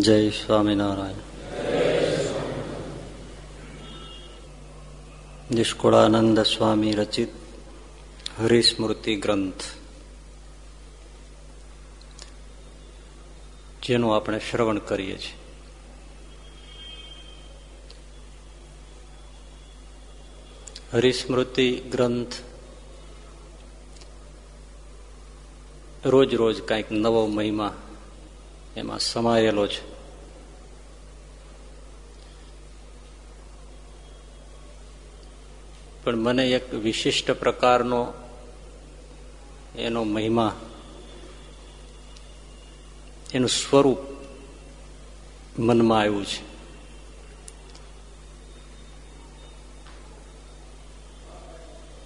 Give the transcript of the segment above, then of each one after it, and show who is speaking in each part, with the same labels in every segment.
Speaker 1: જય સ્વામિનારાયણ. નિષ્કુળાનંદ સ્વામી રચિત હરિસ્મૃતિ ગ્રંથ. જેનું આપણે શ્રવણ કરીએ છીએ. હરિસ્મૃતિ ગ્રંથ રોજ રોજ કાંઈક નવો મહિમા એમાં સમાયેલો છે. પણ મને એક વિશિષ્ટ પ્રકારનો એનો મહિમા, એનું સ્વરૂપ મનમાં આવ્યું છે.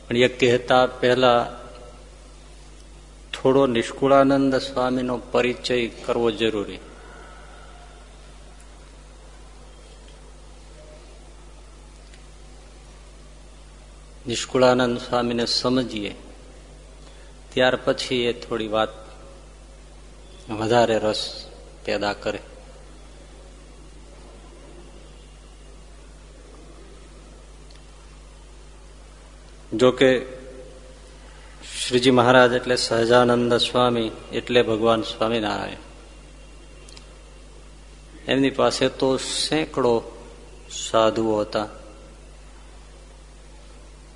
Speaker 1: પણ એ કહેતા પહેલા થોડો નિષ્કુળાનંદ સ્વામીનો પરિચય કરવો જરૂરી. નિષ્કુળાનંદ સ્વામીને સમજીએ. ત્યાર પછી એ થોડી વાત વધારે રસ પેદા કરે. જોકે શ્રીજી મહારાજ એટલે સહજાનંદ સ્વામી એટલે ભગવાન સ્વામિનારાયણ. એમની પાસે તો સેંકડો સાધુઓ હતા,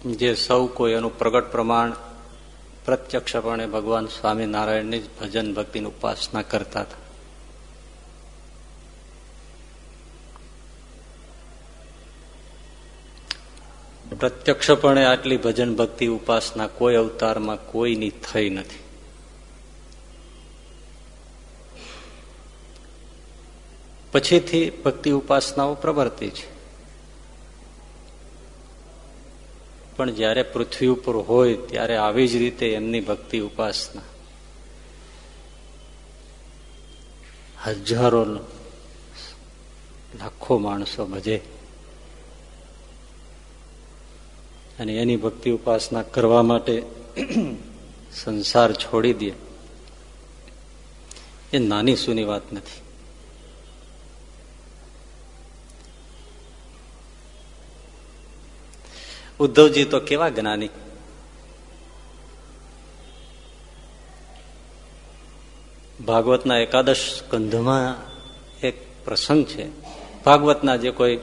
Speaker 1: જે સૌ કોઈ એનું પ્રગટ પ્રમાણ પ્રત્યક્ષપણે ભગવાન સ્વામિનારાયણની જ ભજન ભક્તિની ઉપાસના કરતા હતા. પ્રત્યક્ષપણે આટલી ભજન ભક્તિ ઉપાસના કોઈ અવતારમાં કોઈની થઈ નથી. પછીથી ભક્તિ ઉપાસનાઓ પ્રવર્તી છે. પણ જ્યારે પૃથ્વી ઉપર હોય ત્યારે આવી જ રીતે એમની ભક્તિ ઉપાસના. હજારો લાખો માણસો ભજે. અને એની ભક્તિ ઉપાસના કરવા માટે સંસાર છોડી દે. એ નાની સુની વાત નથી. ઉદ્ધવજી તો કેવા જ્ઞાની. ભાગવતના એકાદશ સ્કંધમાં એક પ્રસંગ છે. ભાગવતના જે કોઈ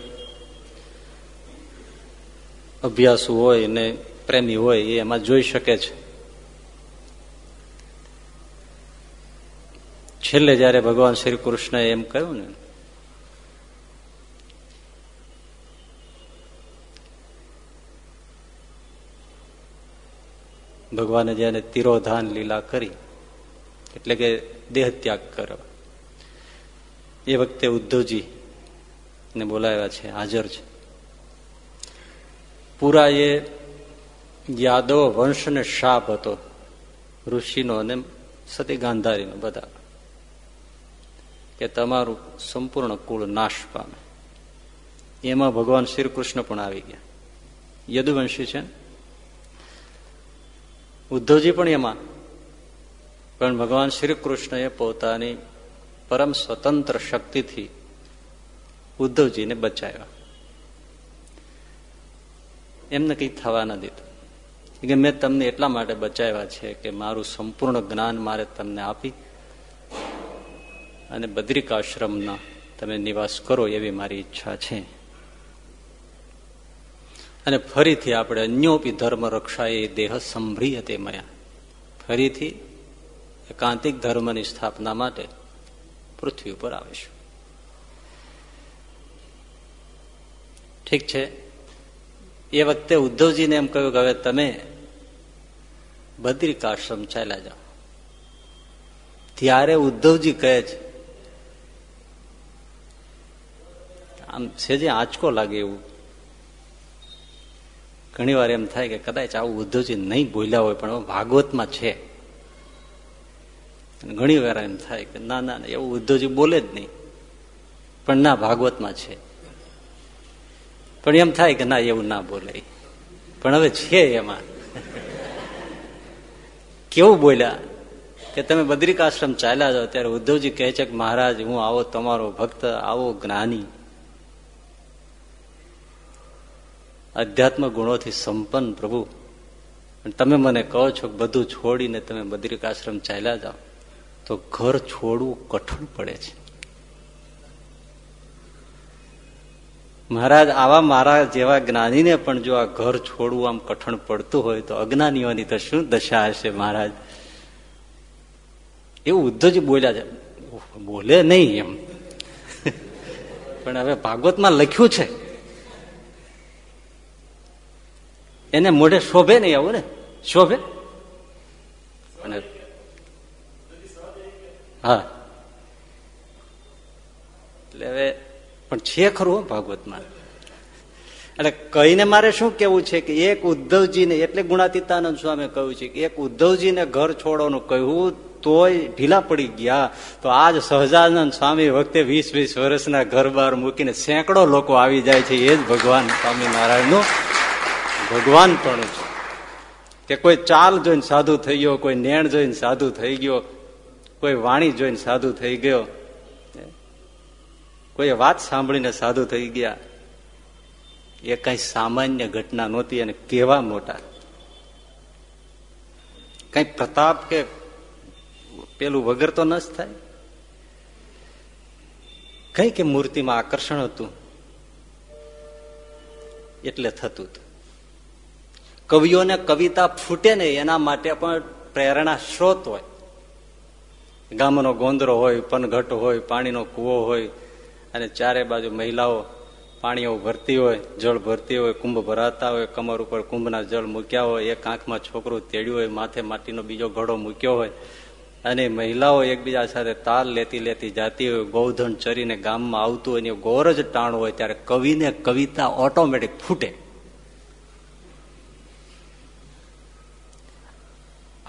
Speaker 1: અભ્યાસુ હોય ને પ્રેમી હોય, એ એમાં જોઈ શકે છે. છેલ્લે જયારે ભગવાન શ્રી કૃષ્ણએ એમ કહ્યું ને, ભગવાને જેને તિરોધાન લીલા કરી, એટલે કે દેહ ત્યાગ કર્યો, એ વખતે ઉદ્ધવજી ને બોલાવ્યા છે, હાજર છે. પૂરા એ યાદવ વંશ ને શાપ હતો, ઋષિનો અને સતી ગાંધારીનો બધા, કે તમારું સંપૂર્ણ કુળ નાશ પામે. એમાં ભગવાન શ્રી કૃષ્ણ પણ આવી ગયા. યદુવંશી છે. ઉદ્ધવજી પણ એમાં, પણ ભગવાન શ્રી કૃષ્ણએ પોતાની પરમ સ્વતંત્ર શક્તિથી ઉદ્ધવજીને બચાવ્યા. એમને કંઈ થવા ન દીધું. કે મેં તમને એટલા માટે બચાવ્યા છે કે મારું સંપૂર્ણ જ્ઞાન મારે તમને આપી અને બદ્રિકાશ્રમના તમે નિવાસ કરો એવી મારી ઈચ્છા છે. અને ફરીથી આપણે અન્યોપી ધર્મ રક્ષા એ દેહ સંભળી તે મયા. ફરીથી એકાંતિક ધર્મની સ્થાપના માટે પૃથ્વી ઉપર આવીશું. ઠીક છે? એ વખતે ઉદ્ધવજીને એમ કહ્યું કે હવે તમે બદ્રિકાશ્રમ ચાલ્યા જાઓ. ત્યારે ઉદ્ધવજી કહે છે, આમ સેજે આંચકો લાગે એવું. ઘણી વાર એમ થાય કે કદાચ આવું ઉદ્ધવજી નહીં બોલ્યા હોય, પણ ભાગવતમાં છે. ઘણી વાર એમ થાય કે ના ના, એવું ઉદ્ધવજી બોલે જ નહીં. પણ ના, ભાગવતમાં છે. પણ એમ થાય કે ના, એવું ના બોલે પણ હવે છે એમાં. કેવું બોલ્યા? કે તમે બદ્રિકાશ્રમ ચાલ્યા જાઓ, ત્યારે ઉદ્ધવજી કહે છે કે, મહારાજ, હું આવો તમારો ભક્ત, આવો જ્ઞાની. અધ્યાત્મ ગુણોથી સંપન્ન પ્રભુ. તમે મને કહો છો કે બધું છોડીને તમે બદ્રિકાશ્રમ ચાલ્યા જાઓ, તો ઘર છોડવું કઠણ પડે છે. મહારાજ, આવા મારા જેવા જ્ઞાનીને પણ જો આ ઘર છોડવું આમ કઠણ પડતું હોય તો અજ્ઞાનીઓની તો શું દશા હશે મહારાજ? એવું ઉદ્ધવજી બોલ્યા છે. બોલે નહીં એમ. પણ હવે ભાગવતમાં લખ્યું છે. એને મોઢે શોભે નહીં આવું ને? શોભે? અને હા. એટલે હવે પણ છે ખરું ભાગવતમાં. એટલે કહીને મારે શું કેવું છે કે એક ઉદ્ધવજીને, એટલે ગુણાતીતાનંદ સ્વામી કહ્યું છે કે એક ઉદ્ધવજીને ઘર છોડવાનું કહ્યું તોય ઢીલા પડી ગયા. તો આજ સહજાનંદ સ્વામી વખતે વીસ વીસ વર્ષના ઘર બહાર મૂકીને સેંકડો લોકો આવી જાય છે, એ જ ભગવાન સ્વામિનારાયણનું ભગવાન પણ છે. કે કોઈ ચાલ જોઈને સાધુ થઈ ગયો, કોઈ નેણ જોઈને સાધુ થઈ ગયો, કોઈ વાણી જોઈને સાધુ થઈ ગયો કોઈ વાત સાંભળીને સાધુ થઈ ગયા. એ કઈ સામાન્ય ઘટના નહોતી અને કેવા મોટા. કઈ પ્રતાપ કે પેલું વગર તો ન જ થાય. કઈ કે મૂર્તિમાં આકર્ષણ હતું? એટલે થતું હતું. કવિઓને કવિતા ફૂટે ને એના માટે પણ પ્રેરણા સ્ત્રોત હોય. ગામનો ગોંદરો હોય, પનઘટ હોય, પાણીનો કૂવો હોય અને ચારે બાજુ મહિલાઓ પાણીઓ ભરતી હોય, જળ ભરતી હોય, કુંભ ભરાતા હોય, કમર ઉપર કુંભના જળ મૂક્યા હોય, એક આંખમાં છોકરું તેડ્યું હોય, માથે માટીનો બીજો ઘડો મૂક્યો હોય. અને મહિલાઓ એકબીજા સાથે તાલ લેતી લેતી જાતી હોય, ગૌધન ચરીને ગામમાં આવતું હોય ગોર જ ટાણું હોય, ત્યારે કવિને કવિતા ઓટોમેટિક ફૂટે.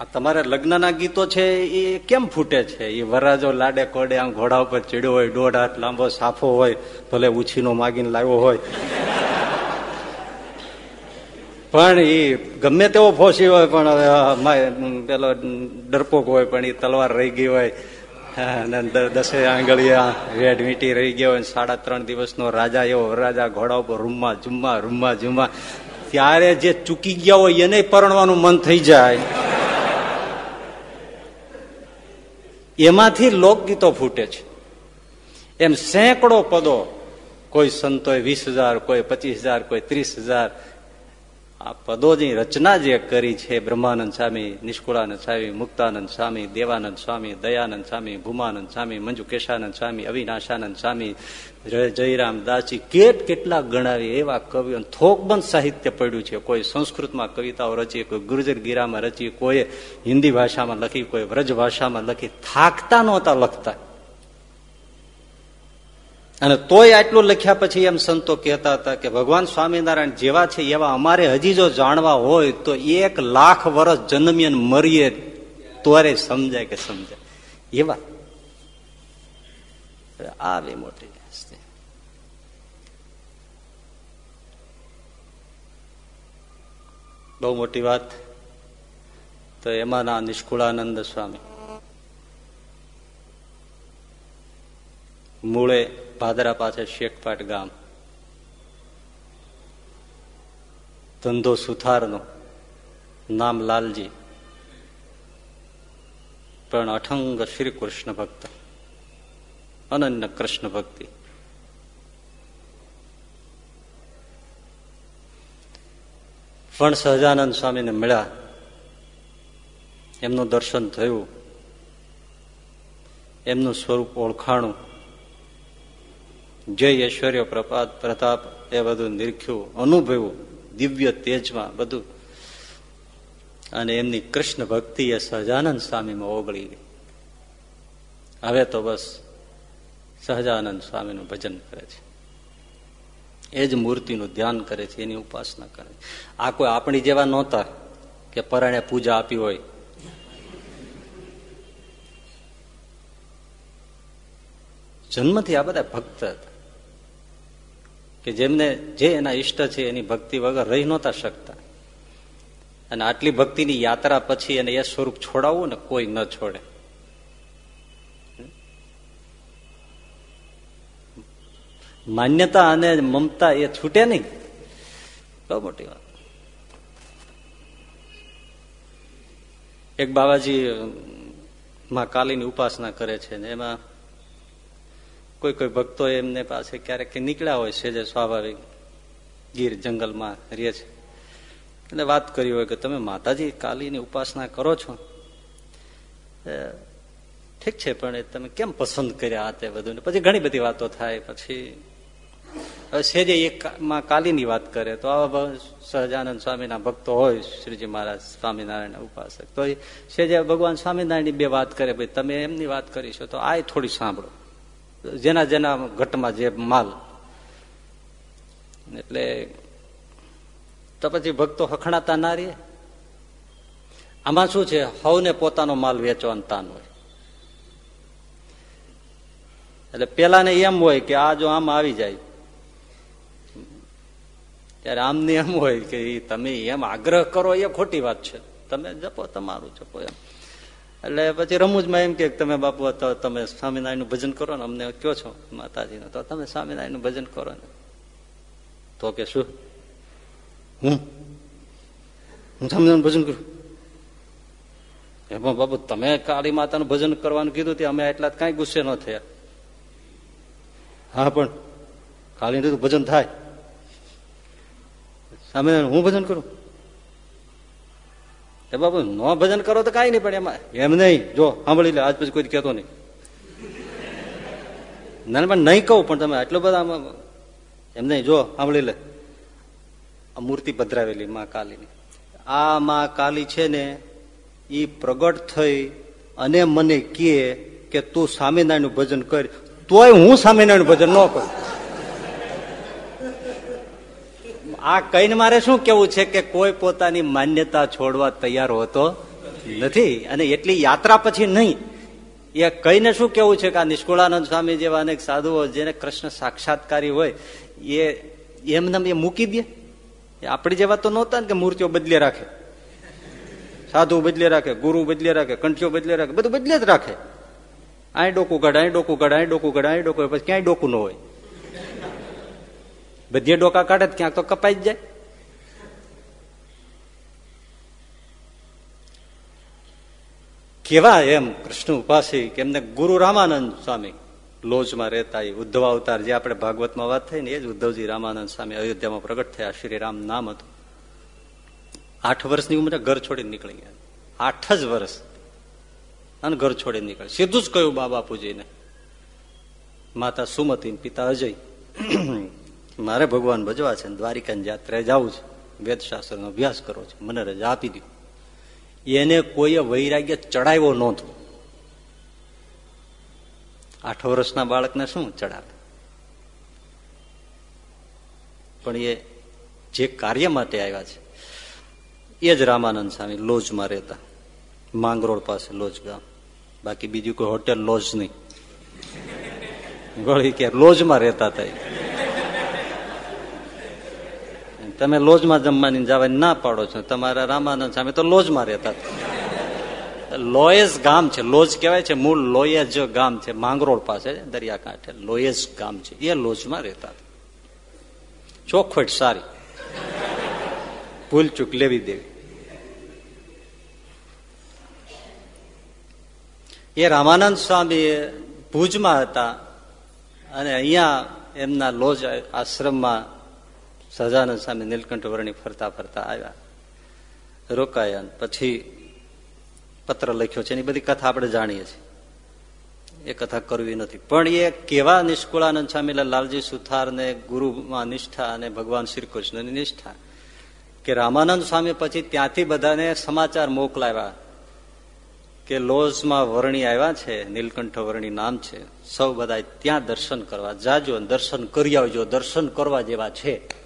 Speaker 1: આ તમારા લગ્નના ગીતો છે, એ કેમ ફૂટે છે? એ વરાજો લાડે કોડે આમ ઘોડા ઉપર ચડ્યો હોય, દોઢ હાથ લાંબો સાફો હોય, ભલે ઉછીનો માગીને લાવ્યો હોય. પણ એ ગમે તેવો ફોસી હોય, પણ પેલો ડરપોક હોય, પણ એ તલવાર રહી ગઈ હોય. દસે આંગળીયા વેડ વીંટી રહી ગયો હોય, સાડા ત્રણ દિવસનો રાજા એવો રાજા ઘોડા ઉપર રૂમમાં જુમ્મા રૂમમાં જુમ્મા ત્યારે જે ચૂકી ગયા હોય, એને પરણવાનું મન થઈ જાય. એમાંથી લોકગીતો ફૂટે છે. એમ સેંકડો પદો, કોઈ સંતોએ વીસ હજાર, કોઈ પચીસ હજાર, કોઈ ત્રીસ હજાર આ પદોની રચના જે કરી છે બ્રહ્માનંદ સ્વામી, નિષ્કુળાનંદ સ્વામી, મુક્તાનંદ સ્વામી, દેવાનંદ સ્વામી, દયાનંદ સ્વામી, ભૂમાનંદ સ્વામી, મંજુ કેશાનંદ સ્વામી, અવિનાશાનંદ સ્વામી જયરામ દાસજી, કેટ કેટલા ગણાવી એવા કવિઓ થોકબંધ સાહિત્ય પડ્યું છે. કોઈ સંસ્કૃતમાં કવિતાઓ રચી, કોઈ ગુર્જર ગીરામાં રચી, કોઈ હિન્દી ભાષામાં લખી, કોઈ વ્રજ ભાષામાં લખી. થાકતા નહોતા લખતા. અને તોય આટલું લખ્યા પછી એમ સંતો કહેતા હતા કે ભગવાન સ્વામિનારાયણ જેવા છે એવા અમારે હજી જો જાણવા હોય તો એક લાખ વર્ષ જન્મીએ મરીએ તોરે સમજાય કે સમજાય. એવા. આવી મોટી બહુ મોટી વાત. તો એમાંના નિષ્કુળાનંદ સ્વામી. મૂળે ભાદરા પાસે શેખપાટ ગામ. ધંધો સુથારનો, નામ લાલજી. પણ અઠંગ શ્રી કૃષ્ણ ભક્ત, અનન્ય કૃષ્ણ ભક્તિ. પણ સહજાનંદ સ્વામીને મળ્યા. એમનું દર્શન થયું. એમનું સ્વરૂપ ઓળખાણું. જય ઐશ્વર્ય પ્રપાત પ્રતાપ, એ બધું નિરખ્યું, અનુભવ્યું, દિવ્ય તેજમાં બધું. અને એમની કૃષ્ણ ભક્તિ એ સહજાનંદ સ્વામીમાં ઓગળી ગઈ. હવે તો બસ સહજાનંદ સ્વામીનું ભજન કરે છે. એ જ મૂર્તિનું ધ્યાન કરે છે, એની ઉપાસના કરે છે. આ કોઈ આપણી જેવા નહોતા કે પરાણે પૂજા આપી હોય. જન્મથી આ બધા ભક્ત હતા. કે જેમને જે એના ઈષ્ટ છે, એની ભક્તિ વગર રહી નહોતા શકતા. અને આટલી ભક્તિની યાત્રા પછી એને એ સ્વરૂપ છોડાવવું ને કોઈ ન છોડે. માન્યતા અને મમતા એ છૂટે નહીં. બહુ મોટી વાત. એક બાબાજી માં કાલીની ઉપાસના કરે છે ને, એમાં કોઈ કોઈ ભક્તો એમને પાસે ક્યારેક નીકળ્યા હોય, છે જે સ્વાભાવિક ગીર જંગલમાં રહે છે. એટલે વાત કરી હોય કે તમે માતાજી કાલીની ઉપાસના કરો છો. ઠીક છે, પણ એ તમે કેમ પસંદ કર્યા તે બધું પછી ઘણી બધી વાતો થાય, પછી હવે સેજે એક માં કાલીની વાત કરે, તો આવા સહજાનંદ સ્વામીના ભક્તો હોય, શ્રીજી મહારાજ સ્વામિનારાયણ ઉપાસક. તો સેજે ભગવાન સ્વામિનારાયણની બે વાત કરે, ભાઈ તમે એમની વાત કરીશો તો આ થોડી સાંભળો. જેના જેના ઘટમાં જે માલ. એટલે તો પછી ભક્તો હખણાતા ના રે આમાં શું છે? હવને પોતાનો માલ વેચવાનું તાન હોય. એટલે પેલાને એમ હોય કે આ જો આમ આવી જાય. ત્યારે આમને એમ હોય કે તમે એમ આગ્રહ કરો, એ ખોટી વાત છે. તમે જપો, તમારું જપો એમ. એટલે પછી રમૂજમાં એમ કે તમે બાપુ, તો તમે સ્વામિનારાયણનું ભજન કરો ને અમને કયો છો? માતાજીનું. તો તમે સ્વામિનારાયણનું ભજન કરો ને. તો કે શું? હું? હું સ્વામિનારાયણ ભજન કરું? એમાં બાપુ, તમે કાળી માતાનું ભજન કરવાનું કીધું તે અમે એટલા કઈ ગુસ્સે ન થયા. હા, પણ કાળીનું ભજન થાય. સ્વામિનારાયણ, હું ભજન કરું? એ બાબુ નો ભજન કરો તો કઈ નહીં પણ એમાં એમ નહીં. જો, સાંભળી લે, આજ પછી કોઈ કહેતો નહીં. ના પણ નહીં કહું, પણ તમે આટલું બધા એમ નહીં. જો, સાંભળી લે. આ મૂર્તિ પધરાવેલી, માં કાલીની. આ માં કાલી છે ને એ પ્રગટ થઈ અને મને કહે કે તું સ્વામિનારાયણનું ભજન કર. તોય હું સ્વામિનારાયણ ભજન ન કરું. આ કહીને મારે શું કેવું છે કે કોઈ પોતાની માન્યતા છોડવા તૈયાર હોતો નથી અને એટલી યાત્રા પછી નહીં. એ કહીને શું કેવું છે કે આ નિષ્કુળાનંદ સ્વામી જેવા અનેક સાધુઓ જેને કૃષ્ણ સાક્ષાત્કારી હોય, એ એમને એ મૂકી દે. આપણી જેવા તો નહોતા ને કે મૂર્તિઓ બદલે રાખે. સાધુ બદલે રાખે, ગુરુ બદલે રાખે, કંઠીઓ બદલે રાખે, બધું બદલે જ રાખે. અહીં ડોકું અહીં ડોકું ગઢ અહીં ડોકું ગઢ અહીં ડોકું પછી ક્યાંય ડોકું ન હોય. બધી ડોકા કાઢે ક્યાંક તો કપાઈ જ જાય. કેવા એમ કૃષ્ણ ઉપાસી કે એમને ગુરુ રામાનંદ સ્વામી લોજમાં રહેતા એ ઉદ્ધવ અવતાર જે આપણે ભાગવતમાં વાત થઈ ને એ જ ઉદ્ધવજી રામાનંદ સ્વામી અયોધ્યામાં પ્રગટ થયા શ્રી રામ નામ હતું. આઠ વર્ષની ઉંમરે ઘર છોડીને નીકળી ગયા. આઠ જ વર્ષ. અને ઘર છોડીને નીકળે સીધું જ કહ્યું બાબા પૂજીને માતા સુમતી પિતા અજય. મારે ભગવાન ભજવા છે દ્વારિકાની જાત્રાએ જવું છે. વેદશાસ્ત્રનો અભ્યાસ કરવો છે. મને રજા આપી દો. એને કોઈએ વૈરાગ્ય ચડાવ્યો નહોતો. આઠ વર્ષના બાળકને શું ચડાવે? પણ એ જે કાર્ય માટે આવ્યા છે, એ જ રામાનંદ સ્વામી લોજમાં રહેતા. માંગરોળ પાસે લોજ ગામ. બાકી બીજું કોઈ હોટેલ લોજ નહીં. ગળી કે લોજમાં રહેતા હતા તમે લોજમાં જમવાની જવાની ના પાડો છો. તમારા રામાનંદ સામે તો લોજમાં રહેતા. લોયસ ગામ છે. લોજ કહેવાય છે. મૂળ લોયેજ ગામ છે. માંગરોળ પાસે દરિયાકાંઠે લોયસ ગામ છે. એ લોજમાં રહેતા. ચોખવટ સારી. ભૂલચૂક લેવી દેવી. એ રામાનંદ સ્વામી ભુજમાં હતા. અને અહીંયા એમના લોજ આશ્રમમાં સહજાનંદ સામે નીલકંઠ વર્ણી ફરતા ફરતા આવ્યા. રોકાયા પછી પત્ર લખ્યો છે, એની બધી કથા આપણે જાણીએ છીએ. એ કથા કરવી નથી. પણ એ કેવા નિષ્કુળાનંદ સ્વામી લાલજી સુથાર ને ગુરુમાં નિષ્ઠા અને ભગવાન શ્રી કૃષ્ણની નિષ્ઠા કે રામાનંદ સ્વામી પછી ત્યાંથી બધાને સમાચાર મોકલાવ્યા કે લોજમાં વર્ણી આવ્યા છે, નીલકંઠ વર્ણી નામ છે. સૌ બધા ત્યાં દર્શન કરવા જાજો દર્શન કરી આવજો, દર્શન કરવા જેવા છે.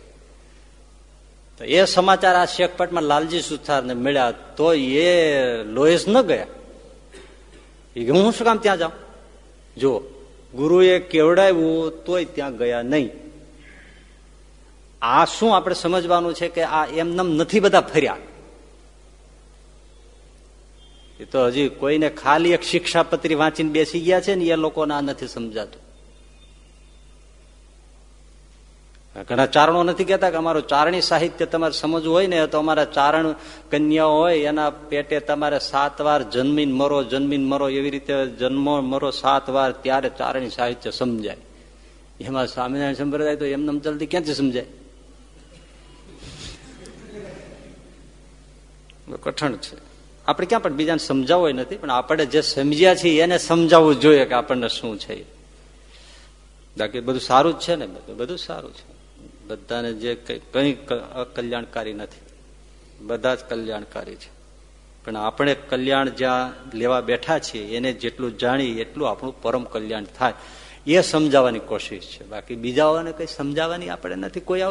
Speaker 1: તો એ સમાચાર આ શેખપટમાં લાલજી સુથારને મળ્યા તો એ લોહેસ ન ગયા. એ હું શું કામ ત્યાં જાઉં? જો ગુરુએ કેવડાવ્યું તોય ત્યાં ગયા નહીં. આ શું આપણે સમજવાનું છે કે આ એમનેમ નથી બધા ફર્યા? એ તો હજી કોઈને ખાલી એક શિક્ષાપત્રી વાંચીને બેસી ગયા છે ને એ લોકોને આ નથી સમજાતું. ઘણા ચારણો નથી કહેતા કે અમારું ચારણી સાહિત્ય તમારે સમજવું હોય ને, તો અમારા ચારણ કન્યાઓ હોય, એના પેટે તમારે સાત વાર જન્મીન મરો જન્મીન મરો, એવી રીતે જન્મો, મરો, સાત વાર ત્યારે ચારણી સાહિત્ય સમજાય. એમાં સ્વામિનારાયણ સંપ્રદાય તો એમને જલ્દી ક્યાંથી સમજાય? કઠણ છે. આપણે ક્યાં પણ બીજાને સમજાવવો નથી, પણ આપણે જે સમજ્યા છીએ એને સમજાવવું જોઈએ કે આપણને શું છે બાકી બધું સારું જ છે ને? બધું સારું છે. બધાને જે કઈ કલ્યાણકારી નથી. બધા જ કલ્યાણકારી છે. પણ આપણે કલ્યાણ જ્યાં લેવા બેઠા છીએ, એને જેટલું જાણી એટલું આપણું પરમ કલ્યાણ થાય. એ સમજાવવાની કોશિશ છે. બાકી બીજાઓને કઈ સમજાવવાની આપણે નથી. કોઈ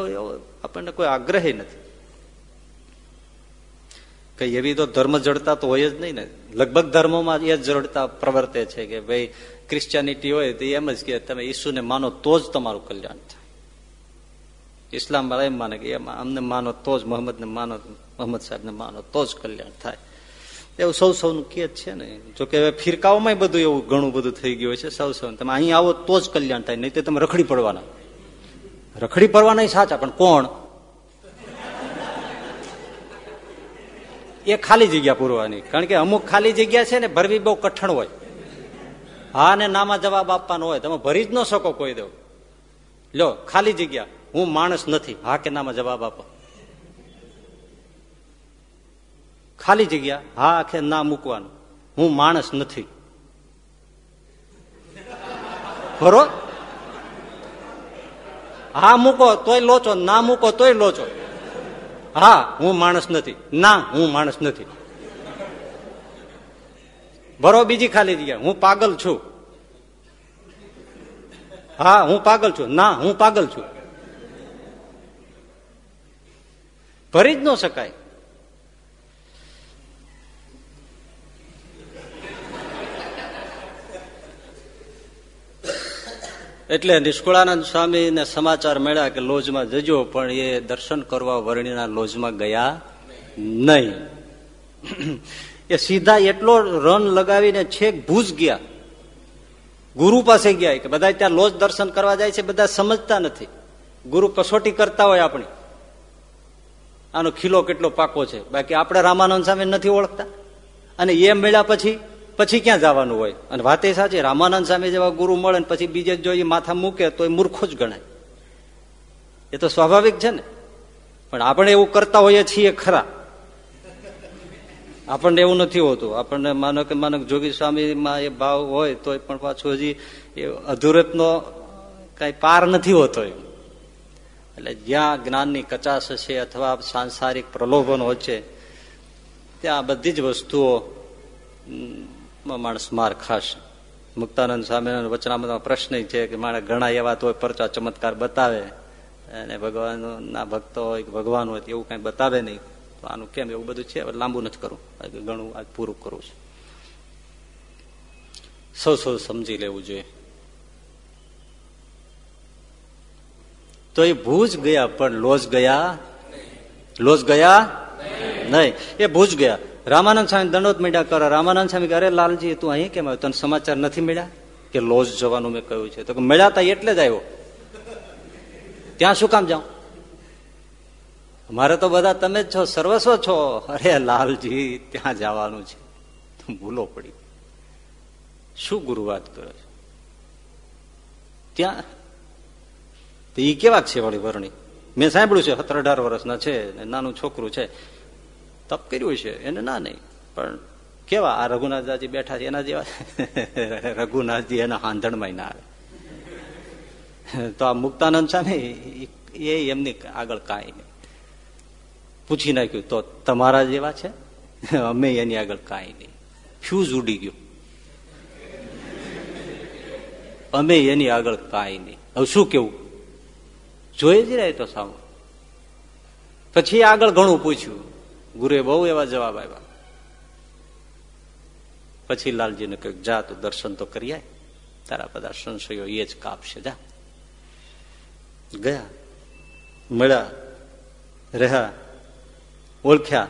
Speaker 1: આપણને કોઈ આગ્રહ નથી. કઈ એવી તો ધર્મ જડતા તો હોય જ નહીં ને. લગભગ ધર્મોમાં એ જડતા પ્રવર્તે છે કે ભાઈ ક્રિશ્ચિયાનિટી હોય તો એમ જ કે તમે ઈસુને માનો તો જ તમારું કલ્યાણ થાય. ઇસ્લામ વાળા એમ માને કે એમાં અમને માનો તો જ મોહમ્મદને માનો, મોહમ્મદ સાહેબને માનો તો જ કલ્યાણ થાય. એવું સૌ સૌનું કે છે ને. જોકે હવે ફિરકાઓમાં બધું એવું ઘણું બધું થઈ ગયું છે સૌ સૌ તમે અહીં આવો તો જ કલ્યાણ થાય, નહીં તો તમે રખડી પડવાના. રખડી પડવાના સાચા, પણ કોણ? એ ખાલી જગ્યા પૂરવાની. કારણ કે અમુક ખાલી જગ્યા છે ને, ભરવી બહુ કઠણ હોય. હા ને નામાં જવાબ આપવાનો હોય. તમે ભરી જ ન શકો કોઈ દેવ લો, ખાલી જગ્યા. હું માણસ નથી. હા કે નામાં જવાબ આપો. ખાલી જગ્યા? હા આખે ના મૂકવાનું? હું માણસ નથી. ખરો હા મૂકો, તોય લોચો. ના મૂકો, તોય લોચો. હા, હું માણસ નથી. ના, હું માણસ નથી. ભરો બીજી ખાલી જગ્યા. હું પાગલ છું. હા, હું પાગલ છું. ના, હું પાગલ છું. ભરી જ ન શકાય. એટલે નિષ્કુળાનંદ સ્વામી ને સમાચાર મળ્યા કે લોજમાં જજો, પણ એ દર્શન કરવા વર્ણિના લોજમાં ગયા નહીં. એ સીધા એટલો રન લગાવીને છેક ભૂજ ગયા. ગુરુ પાસે ગયા કે બધા ત્યાં લોજ દર્શન કરવા જાય છે, બધા સમજતા નથી. ગુરુ કસોટી કરતા હોય આપણી. આનો ખીલો કેટલો પાકો છે? બાકી આપણે રામાનંદ સામે નથી ઓળખતા. અને એ મળ્યા પછી પછી ક્યાં જવાનું હોય? અને વાતે સાચી, રામાનંદ સામે જેવા ગુરુ મળે ને પછી બીજે જો એ માથા મૂકે તો એ મૂર્ખો જ ગણાય. એ તો સ્વાભાવિક છે ને? પણ આપણે એવું કરતા હોઈએ છીએ ખરા. આપણને એવું નથી હોતું. આપણને માનો કે માનો જોગી સ્વામીમાં એ ભાવ હોય તો પણ પાછું હજી એ અધુરતનો કઈ પાર નથી હોતો એટલે જ્યાં જ્ઞાનની કચાશ છે અથવા સાંસારિક પ્રલોભનો છે, ત્યાં બધી જ વસ્તુઓ માણસ માર ખાશે. મુક્તાનંદ સ્વામિનારાયણ વચનામાં પ્રશ્ન છે કે માણે ઘણા એવા તો પરચા ચમત્કાર બતાવે, અને ભગવાનના ભક્તો હોય ભગવાન હોય એવું કઈ બતાવે નહીં. તો આનું કેમ એવું બધું છે? લાંબુ નથી કરું. ઘણું આજ પૂરું કરું છું. સૌ સૌ સમજી લેવું જોઈએ. તો એ ભૂજ ગયા, પણ લોજ ગયા? લોજ ગયા? નહીં. એ ભૂજ ગયા. રામાનંદ સ્વામી દંડોત મીડ્યા કરો. રામાનંદ સ્વામી અરે લાલજી, તું અહીં કેમ આવ્યો? તને સમાચાર નથી મળ્યા કે લોજ જવાનું મેં કહ્યું છે? તો મળ્યા તા એટલે જ આવ્યો. ત્યાં શું કામ જાઉં? મારે તો બધા તમે જ છો, સર્વસ્વ છો. અરે લાલજી, ત્યાં જવાનું છે. ભૂલો પડી. શું ગુરુ વાત કરો છો? ત્યાં એ કેવા છે વળી વરણી? મેં સાંભળ્યું છે, સત્તર અઢાર વર્ષના છે નાનું છોકરું છે. તપ કર્યું છે, એને ના નહીં. પણ કેવા, આ રઘુનાથજી બેઠા છે એના જેવા? રઘુનાથજી એના હાંધણમાં ના આવે. તો આ મુક્તાનંદ સામે એ એમની આગળ કાંઈ નહીં. પૂછી નાખ્યું, તો તમારા જેવા છે? અમે એની આગળ કાંઈ નહીં. ફ્યુઝ ઉડી ગયું. અમે એની આગળ કાંઈ નહીં. હવે શું કેવું? જોઈ જ રહે તો સાવ પછી આગળ ઘણું પૂછ્યું, ગુરુએ બહુ એવા જવાબ આવ્યા પછી લાલજીને કહ્યું, જા તું, દર્શન તો કરી આય. તારા બધા સંશયો એ જ કાપશે, જા. ગયા, મળ્યા, રહ્યા, ઓળખ્યા.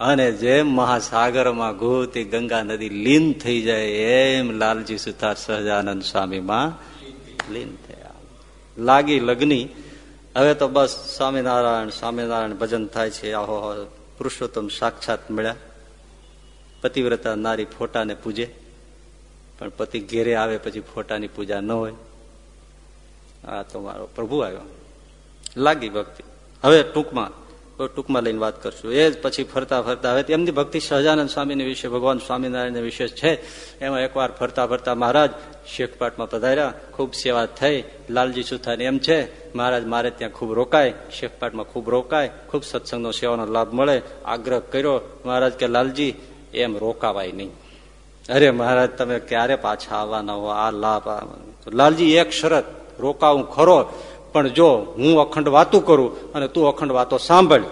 Speaker 1: અને જેમ મહાસાગરમાં ઘૂતી ગંગા નદી લીન થઈ જાય, એમ લાલજી સુથાર સહજાનંદ સ્વામીમાં લીન થયા. લાગી લગ્ની. હવે તો બસ સ્વામિનારાયણ સ્વામિનારાયણ ભજન થાય છે. આહો પુરુષોત્તમ સાક્ષાત મળ્યા. પતિવ્રતા નારી ફોટાને પૂજે. પણ પતિ ઘેરે આવે પછી ફોટાની પૂજા ન હોય. આ તો મારો પ્રભુ આવ્યો. લાગી ભક્તિ. હવે ટૂંકમાં ટૂંકમાં લઈને વાત કરશું. એ જ પછી ફરતા ફરતા. હવે એમની ભક્તિ સહજાનંદ સ્વામીની વિશે, ભગવાન સ્વામિનારાયણ વિશે છે. એમાં એકવાર ફરતા ફરતા મહારાજ શેખપાટમાં પધાર્યા. ખૂબ સેવા થઈ. લાલજી સુથાની એમ છે, મહારાજ, મારે ત્યાં ખૂબ રોકાય. શેખપાટમાં ખૂબ રોકાય. ખૂબ સત્સંગનો સેવાનો લાભ મળે. આગ્રહ કર્યો, મહારાજ, કે લાલજી, એમ રોકાવાય નહીં. અરે મહારાજ, તમે ક્યારે પાછા આવવાના હો? આ લાભ લાલજી, એક શરત, રોકાવું ખરો. પણ જો હું અખંડ વાતું કરું અને તું અખંડ વાતો સાંભળ.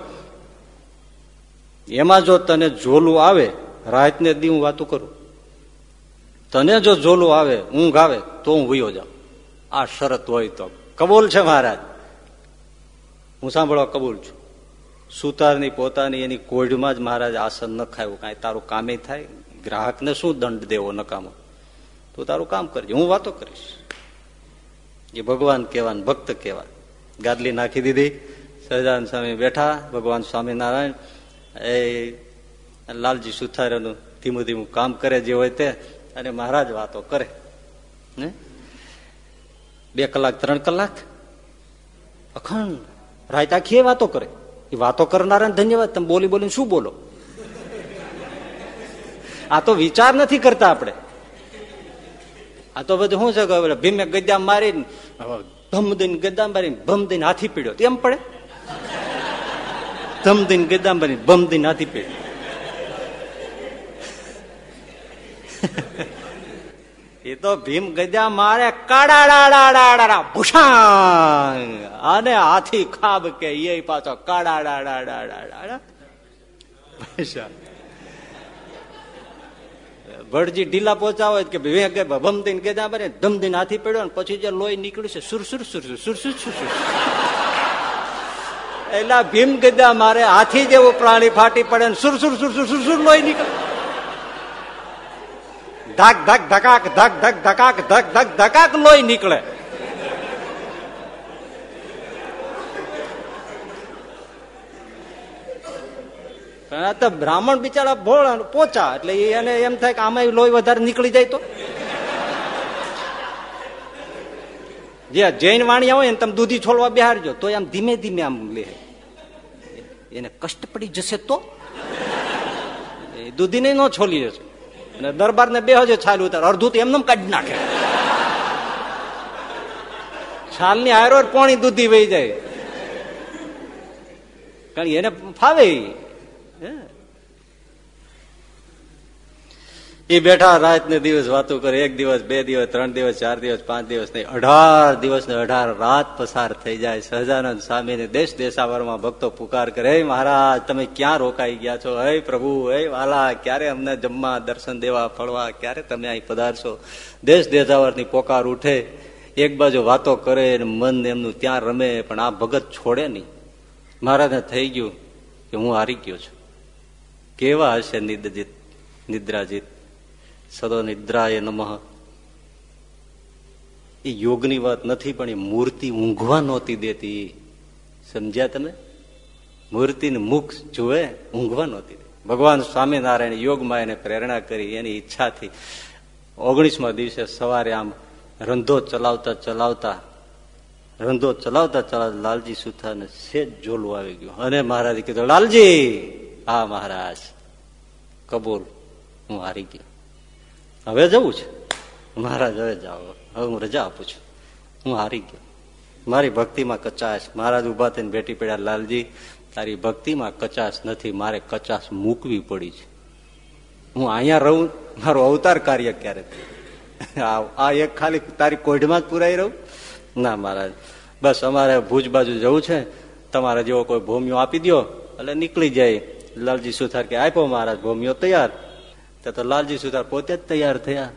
Speaker 1: એમાં જો તને જોલું આવે, રાતને દી હું વાતું કરું. તને જો જોલું આવે, ઊંઘ આવે, તો હું વયો જાઉં. આ શરત હોય તો. કબૂલ છે મહારાજ? હું સાંભળવા કબૂલ છું. સુતારની પોતાની એની કોઢમાં જ મહારાજ આસન ન ખાયું કાંઈ તારું કામે થાય? ગ્રાહકને શું દંડ દેવો નકામો? તું તારું કામ કરજે, હું વાતો કરીશ. એ ભગવાન કહેવા ભક્ત કહેવા ગાદલી નાખી દીધી. સહજાનંદ સ્વામી બેઠા, ભગવાન સ્વામિનારાયણ, એ લાલજી સુથારેનું ધીમું ધીમું કામ કરે જે હોય તે, અને મહારાજ વાતો કરે. ને? બે કલાક, ત્રણ કલાક, અખંડ. રાત આખી વાતો કરે. એ વાતો કરનારા ધન્યવાદ. તમે બોલી બોલીને શું બોલો? આ તો વિચાર નથી કરતા આપણે. આ તો બધું શું છે ભીમે ગદ્દા મારીને ધમ દઈને ગદ્દા મારીને ભમ હાથી પીડ્યો. એમ પડે? ધમ દઈને ગદ્દા મારીને ભમ હાથી પીડ્યો. એ તો ભીમ ગદ્યા મારે કાડા ભૂષાંગ અને હાથી ખાબ કે એ પાછો કાડા ભટજી ઢીલા પહોંચાવો કે ભમદીન કે બને ધમદીન હાથી પડ્યો ને પછી જે લોહી નીકળ્યું છે, સુર સુર સુર સુર એટલે ભીમ ગદ્યા મારે હાથી જેવું પ્રાણી ફાટી પડે ને સુર સુર સુર સુર સુરસુર લોહી નીકળે. ધક ધક, ધકાક, ધક ધક, ધકાક, ધક ધક, ધકાક લોહી નીકળે. તો બ્રાહ્મણ બિચારા ભોળ પોચા, એટલે એને એમ થાય કે આમાં લોહી વધારે નીકળી જાય તો. જે જૈન વાણિયા હોય ને, તમે દૂધી છોડવા બિહારજો, તો આમ ધીમે ધીમે આમ લે. એને કષ્ટ પડી જશે તો? દૂધી ને છોલી જશે અને દરબાર ને બે હજો છાલ ઉતાર. અડધું તો એમને કાઢી નાખે. છાલની હારો પોણી દૂધી વહી જાય. કારણ એને ફાવે એ બેઠા રાત ને દિવસ વાતો કરે, એક દિવસ, બે દિવસ, ત્રણ દિવસ, ચાર દિવસ, પાંચ દિવસ નહીં. અઢાર દિવસ ને અઢાર રાત પસાર થઈ જાય. સહજાનંદ સ્વામી દેશ દેશાવરમાં ભક્તો પુકાર કરે, હે મહારાજ, તમે ક્યાં રોકાઈ ગયા છો? હે પ્રભુ, હે વાલા, ક્યારે અમને જમવા, દર્શન દેવા, ફળવા, ક્યારે તમે અહીં પધારશો? દેશ દેશાવરની પોકાર ઉઠે, એક બાજુ વાતો કરે મન એમનું ત્યાં રમે, પણ આ ભગત છોડે નહીં. મહારાજને થઈ ગયું કે હું હારી ગયો છું. કેવા હશે નિદજીત નિદ્રાજીત સદો નિદ્રાય નમઃ એ યોગની વાત નથી, પણ એ મૂર્તિ ઊંઘવા નહોતી દેતી. સમજ્યા તમે? મૂર્તિને મુખ જુએ, ઊંઘવા નહોતી ભગવાન સ્વામિનારાયણ યોગમાં એને પ્રેરણા કરી, એની ઈચ્છાથી ઓગણીસમા દિવસે સવારે આમ રંધો ચલાવતા ચલાવતા, રંધો ચલાવતા ચલાવતા લાલજી સુથાને સેજ જોલું આવી ગયું. અને મહારાજે કીધું, લાલજી હા, મહારાજ. કબૂલ. હું હારી ગયો. હવે જવું છે? મહારાજ, હવે જાઓ. હવે હું રજા આપું છું. હું હારી ગયો. મારી ભક્તિમાં કચાશ. મહારાજ ઊભા થઈને ભેટી પડ્યા. લાલજી, તારી ભક્તિમાં કચાશ નથી. મારે કચાશ મૂકવી પડી છે. હું અહીંયા રહું. મારો અવતાર કાર્ય ક્યારે આ એક ખાલી તારી કોઢમાં જ પુરાઈ રહું? ના, મહારાજ. બસ અમારે ભુજ બાજુ જવું છે. તમારે જેવો કોઈ ભૂમિયો આપી દો એટલે નીકળી જાય. લાલજી સુથાર કે આપ્યો મહારાજ ભૂમિયો તૈયાર. તો લાલજી સુથાર પોતે જ તૈયાર થયા.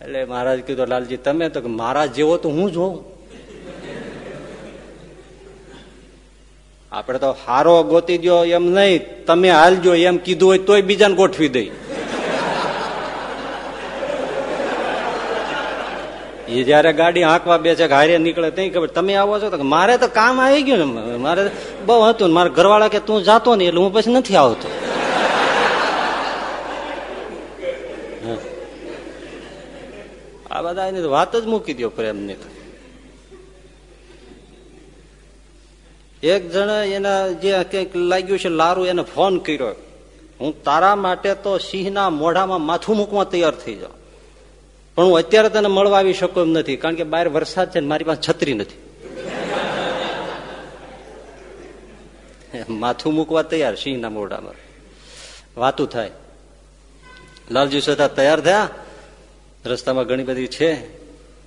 Speaker 1: એટલે મહારાજ કીધું, લાલજી, તમે તો મહારાજ જેવો તો હું જોઉં આપણે તો હારો ગોતી દો એમ નહીં. તમે હાલજો એમ કીધું હોય તોય બીજાને ગોઠવી દઈ. એ જયારે ગાડી હાંકવા બે છે હારે નીકળે ત્યાં ખબર. તમે આવો છો તો મારે તો કામ આવી ગયું ને મારે બહુ હતું ને મારા ઘરવાળા કે તું જાતો નહીં એટલે હું પછી નથી આવતો. આ બધા એની વાત જ મૂકી દો પ્રેમની તો. એક જણા એના જે કંઈક લાગ્યું છે લારું એને ફોન કર્યો. હું તારા માટે તો સિંહના મોઢામાં માથું મૂકવા તૈયાર થઈ જાઉં. પણ હું અત્યારે તને મળવા આવી શકું એમ નથી, કારણ કે બહાર વરસાદ છે મારી પાસે છત્રી નથી. માથું મૂકવા તૈયાર, સિંહના મોઢામાં. વાતું થાય. લાલજી સદા તૈયાર થયા. રસ્તામાં ઘણી બધી છે,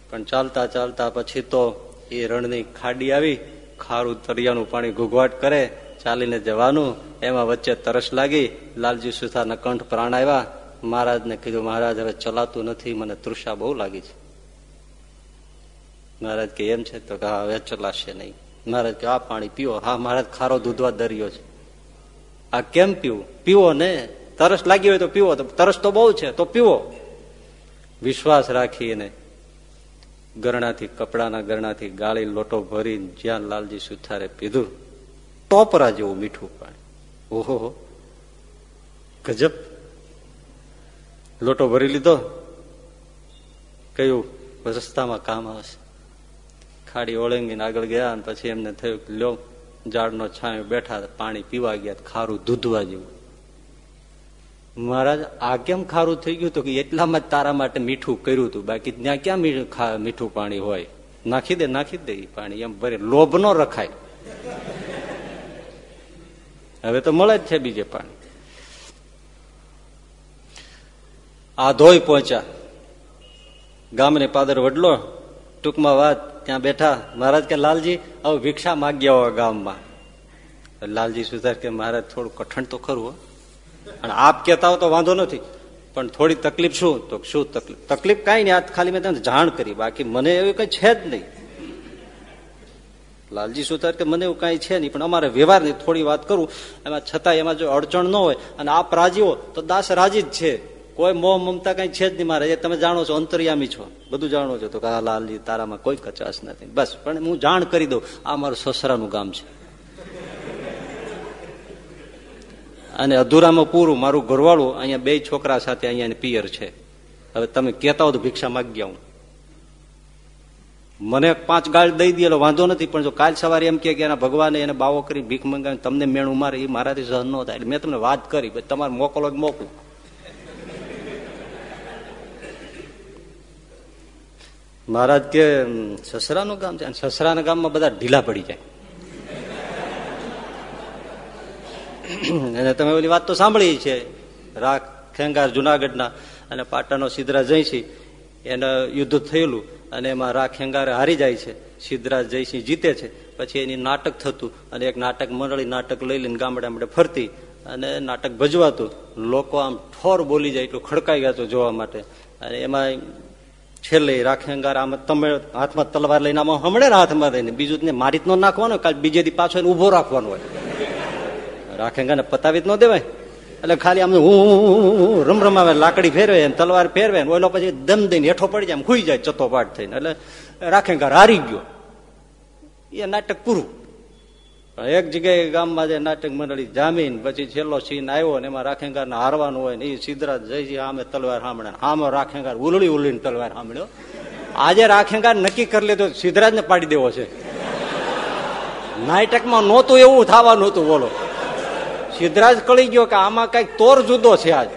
Speaker 1: પણ ચાલતા ચાલતા પછી તો એ રણની ખાડી આવી, ખારું તરિયાનું પાણી ઘૂઘવાટ કરે, ચાલીને જવાનું. એમાં વચ્ચે તરસ લાગી. લાલજી સુથારના કંઠ પ્રાણ આવ્યા. મહારાજને કીધું, મહારાજ, હવે ચલાતું નથી, મને તૃષા બહુ લાગી છે. મહારાજ કે, એમ છે? તો કે હવે ચલાશે નહીં. મહારાજ કે, આ પાણી પીવો હા, મહારાજ, ખારો દૂધવા દરિયો છે. આ કેમ પીવું? પીવો ને, તરસ લાગી હોય તો પીવો તરસ તો બહુ છે, તો પીવો. વિશ્વાસ રાખીને ગરણાથી, કપડાના ગરણાથી ગાળી લોટો ભરી જ્યાં લાલજી સુથારે પીધું, ટોપરા જેવું મીઠું પાણી. ઓહો, ગજબ. લોટો ભરી લીધો. કયું રસ્તામાં કામ આવશે ખાડી ઓળંગીને આગળ ગયા અને પછી એમને થયું કે લો ઝાડનો છાંયો બેઠા પાણી પીવા ગયા ખારું દૂધવા જેવું. મહારાજ, આ કેમ ખારું થઈ ગયું? તો કે, એટલામાં જ તારા માટે મીઠું કર્યું હતું. બાકી ત્યાં ક્યાં મીઠું પાણી હોય? નાખી દે નાખી દે પાણી, એમ ભરે. લોભ ન રખાય. હવે તો મળે જ છે બીજે પાણી. આ ધોઈ પહોંચ્યા. ગામને પાદર વડલો, ટૂંકમાં વાત, ત્યાં બેઠા, મહારાજ કે, લાલજી હવે ભિક્ષા માગ્યા હોય ગામમાં. લાલજી સુધાર કે, મહારાજ, થોડું કઠણ તો ખરું અને આપ કેતા હો તો વાંધો નથી. પણ થોડી તકલીફ શું? તો શું તકલીફ? તકલીફ કઈ નહીં આ ખાલી મેં તમને જાણ કરી. બાકી મને એવું કઈ છે જ નહીં. લાલજી સુધાર કે, મને એવું કઈ છે નહીં, પણ અમારે વ્યવહારની થોડી વાત કરું. એમાં છતાં એમાં જો અડચણ ન હોય અને આપ રાજી હો, તો દાસ રાજી જ છે. કોઈ મોહ મમતા કઈ છે જ નહીં મારે. તમે જાણો છો, અંતર્યામી છો. બધું જાણો છો. તો કા લાલજી, તારામાં કોઈ કચાશ નથી. બસ, પણ હું જાણ કરી દઉં, આ મારું સસરાનું ગામ છે. અને અધૂરામાં પૂરું. મારું ઘરવાળું અહીંયા બે છોકરા સાથે અહીંયા પિયર છે. હવે તમે કહેતા હો તો ભિક્ષા માગી હું મને પાંચ ગાળ દઈ દે વાંધો નથી, પણ જો કાલ સવારે એમ કે એના ભગવાને એને બાવો કરી, ભીખ મંગાવી તમને મેણું મારે એ મારાથી સહન ન થાય. એટલે મેં તમને વાત કરી તમારે મોકલો જ મોકલું. મહારાજ કે સસરાનું ગામ છે. સસરાના ગામમાં બધા ઢીલા પડી જાય. અને તમે ઓલી વાત તો સાંભળી છે. રાખ ખેંગાર જુનાગઢના અને પાટણનો સિદ્ધરાજ જયસિંહ, એને યુદ્ધ થયેલું અને એમાં રાખ ખેંગારે હારી જાય છે. સિદ્ધરાજ જયસિંહ જીતે છે. પછી એની નાટક થતું અને એક નાટક મંડળી નાટક લઈ લઈને ગામડે ગામડે ફરતી અને નાટક ભજવાતું. લોકો આમ ઠોર બોલી જાય, એટલું ખડકાઈ ગયા જોવા માટે. અને એમાં છેલ્લે રાખે અંગાર આમ તમે હાથમાં તલવાર લઈને આમાં હમણે ને હાથમાં લઈને બીજું ને મારી જ ન નાખવાનું, કાલ બીજે દી પાછો એને ઊભો રાખવાનો હોય. રાખેંગા ને પતાવી જ ન દેવાય. એટલે ખાલી આમ હું રમ રમાવે લાકડી ફેરવે તલવાર ફેરવે ને ઓલો પછી દમ દઈને હેઠો પડી જાય ખુઈ જાય ચતો પાટ થઈને. એટલે રાખેંગાર હારી ગયો. એ નાટક પૂરું. એક જગ્યાએ ગામમાં જે નાટક મંડળી જામીન, પછી છેલ્લો સીન આવ્યો ને એમાં રાખેંગાર ને હારવાનું હોય ને એ સિદ્ધરાજ જયજી આમે તલવાર સાંભળે આમાં રાખેંગાર, ઉલળી ઉલળીને તલવાર સાંભળ્યો. આજે રાખેંગાર નક્કી કરી લીધો સિદ્ધરાજ ને પાડી દેવો છે. નાટકમાં નહોતું એવું, થવાનું હતું, બોલો. સિદ્ધરાજ કળી ગયો કે આમાં કંઈક તોર જુદો છે આજ.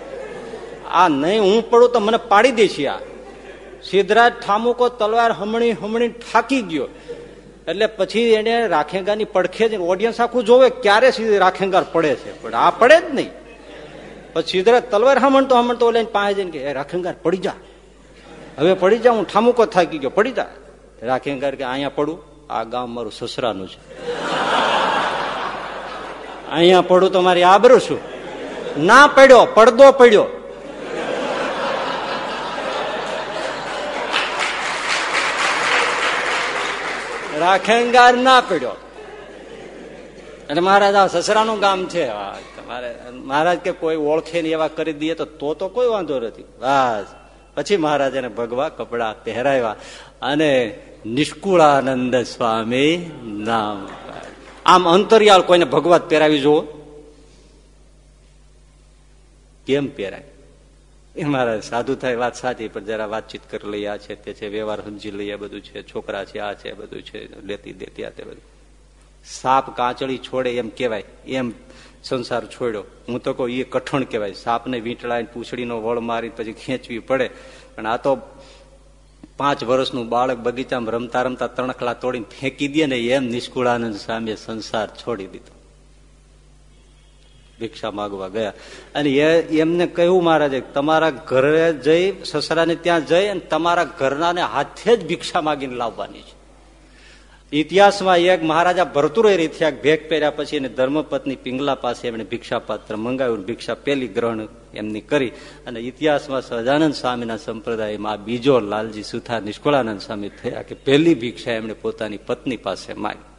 Speaker 1: આ નહીં, હું પડું તો મને પાડી દે છે આ. સિદ્ધરાજ ઠામુકો તલવાર હમણી હમણી ઠાકી ગયો. એટલે પછી એને રાખેંગાની પડખે જ ઓડિયન્સ આખું જોવે ક્યારે સીધી રાખેંગાર પડે છે? પણ આ પડે જ નહીં. પછી સીધરા તલવાર હમણતો હમણતો ઓલે પાસે જઈને કે રાખેંગાર પડી જા. હવે પડી જા, હું ઠામુકો થાકી ગયો, પડી જા. રાખેંગાર કે, અહીંયા પડું, આ ગામ મારું સસરાનું છે. અહીંયા પડું તો મારી આબરું છું. ના પડ્યો, પડદો પડ્યો. રાખેંગાર ના પડ્યો. અને મહારાજ, આ સસરાનું ગામ છે. તમારે, મહારાજ કે કોઈ ઓળખે ને એવા કરી દઈએ તો તો કોઈ વાંધો નથી. બસ. પછી મહારાજ એને ભગવા કપડા પહેરાવ્યા અને નિષ્કુળાનંદ સ્વામી નામ આમ અંતરિયાળ કોઈને ભગવત પહેરાવી જુઓ. કેમ પહેરાય? એ મારા સાધુ થાય, વાત સાચી, પણ જરા વાતચીત કરી લઈએ, આ છે તે છે, વ્યવહાર સમજી લઈએ બધું છે, છોકરા છે, આ છે, બધું છે, લેતી દેતી આ તે બધું. સાપ કાચળી છોડે એમ કેવાય એમ સંસાર છોડ્યો. હું તો કહું, એ કઠણ કહેવાય. સાપને વીંટળાઈને પૂછડીનો વળ મારી પછી ખેંચવી પડે. પણ આ તો પાંચ વર્ષનું બાળક બગીચામાં રમતા રમતા તણખલા તોડીને ફેંકી દે ને એમ નિષ્કુળાનંદ સામે સંસાર છોડી દીધો. ભિક્ષા માગવા ગયા. અને એમને કહ્યું મહારાજે તમારા ઘરે જઈ, સસરાને ત્યાં જઈ અને તમારા ઘરનાને હાથે જ ભિક્ષા માગીને લાવવાની છે. ઇતિહાસમાં એક મહારાજા ભરતુરય રીથ્યા ભેગ પહેર્યા પછી એને ધર્મપત્ની પિંગલા પાસે એમણે ભિક્ષા પાત્ર મંગાવ્યું ભિક્ષા પેલી ગ્રહણ એમની કરી. અને ઇતિહાસમાં સહજાનંદ સ્વામીના સંપ્રદાયમાં બીજો લાલજી સુથાર નિષ્કુળાનંદ સ્વામી થયા કે પહેલી ભિક્ષા એમણે પોતાની પત્ની પાસે માગી.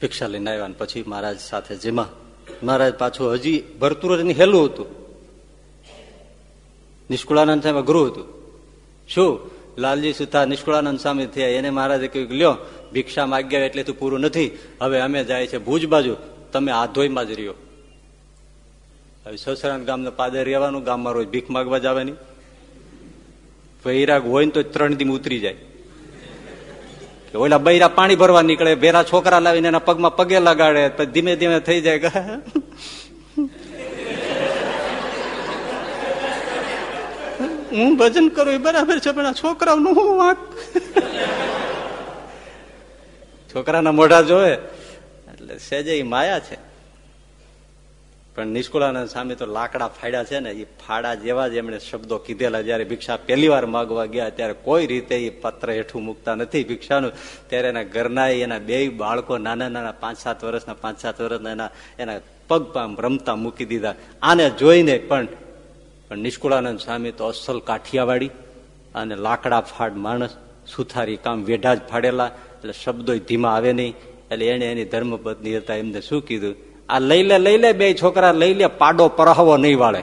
Speaker 1: ભિક્ષા લઈને આવ્યા પછી મહારાજ સાથે જેમાં મહારાજ પાછું હજી ભરતુરની હેલું હતું. નિષ્કુળાનંદ સામે ગૃહ હતું. શું? લાલજી સુથાર નિષ્કુળાનંદ સ્વામી થયા. એને મહારાજે કહ્યું લ્યો, ભિક્ષા માગ્યા એટલે તું પૂરું નથી. હવે અમે જાય છે ભુજ બાજુ. તમે આધોઈમાં જ રહ્યો. હવે સસરાન ગામને પાદર રહેવાનું, ગામમાં રોજ ભીખ માગવા જવાની વૈરાગ હોય ને તો ત્રણ દિન ઉતરી જાય. કે ઓલા બૈરા પાણી ભરવા નીકળે, ભેરા છોકરા લાવીને એના પગમાં પગે લગાડે પછી ધીમે ધીમે થઈ જાય હું? ભજન કરું બરાબર છે, પણ આ છોકરાઓનું હું વાંક? છોકરાના મોઢા જોવે, એટલે સેજે માયા છે. પણ નિષ્કુળાનંદ સામે તો લાકડા ફાડ્યા છે ને એ ફાડા જેવા જ એમણે શબ્દો કીધેલા. જયારે ભિક્ષા પહેલી વાર માગવા ગયા, ત્યારે કોઈ રીતે એ પત્ર હેઠું મૂકતા નથી ભિક્ષાનું. ત્યારે એના ઘરના એના બે બાળકો નાના નાના પાંચ સાત વર્ષના, પાંચ સાત વર્ષના એના એના પગ રમતા મૂકી દીધા. આને જોઈને પણ પણ નિષ્કુળાનંદ સ્વામી તો અસલ કાઠિયાવાડી અને લાકડા ફાડ માણસ સુથારી કામ વેઢા જ ફાડેલા. એટલે શબ્દો ધીમા આવે નહીં. એટલે એને એની ધર્મપત્ની હતા એમને શું કીધું? આ લઈ લે લઈ લે બે છોકરા, લઈ લે, પાડો પરાહવો નહીં વાળે.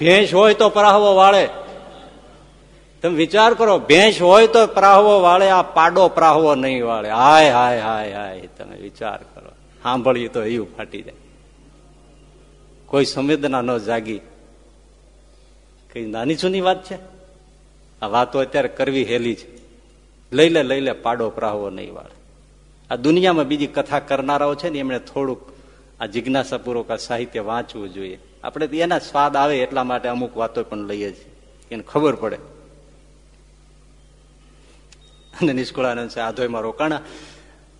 Speaker 1: ભેંસ હોય તો પરાહવો વાળે. તમે વિચાર કરો, ભેંસ હોય તો પરાહવો વાળે, આ પાડો પરાહવો નહીં વાળે. હાય હાય હાય હાય, તમે વિચાર કરો. સાંભળ્યું તો એવું ફાટી જાય. કોઈ સંવેદના ન જાગી. કઈ નાની જૂની વાત છે? આ વાતો અત્યારે કરવી હેલી છે. લઈ લે લઈ લે, પાડો પરાહવો નહીં વાળે. આ દુનિયામાં બીજી કથા કરનારાઓ છે ને એમણે થોડુંક આ જિજ્ઞાસાપૂર્વક આ સાહિત્ય વાંચવું જોઈએ. આપણે એના સ્વાદ આવે એટલા માટે અમુક વાતો પણ લઈએ છીએ. એને ખબર પડે. અને નિષ્કુળાનંદ છે આધોયમાં રોકાણા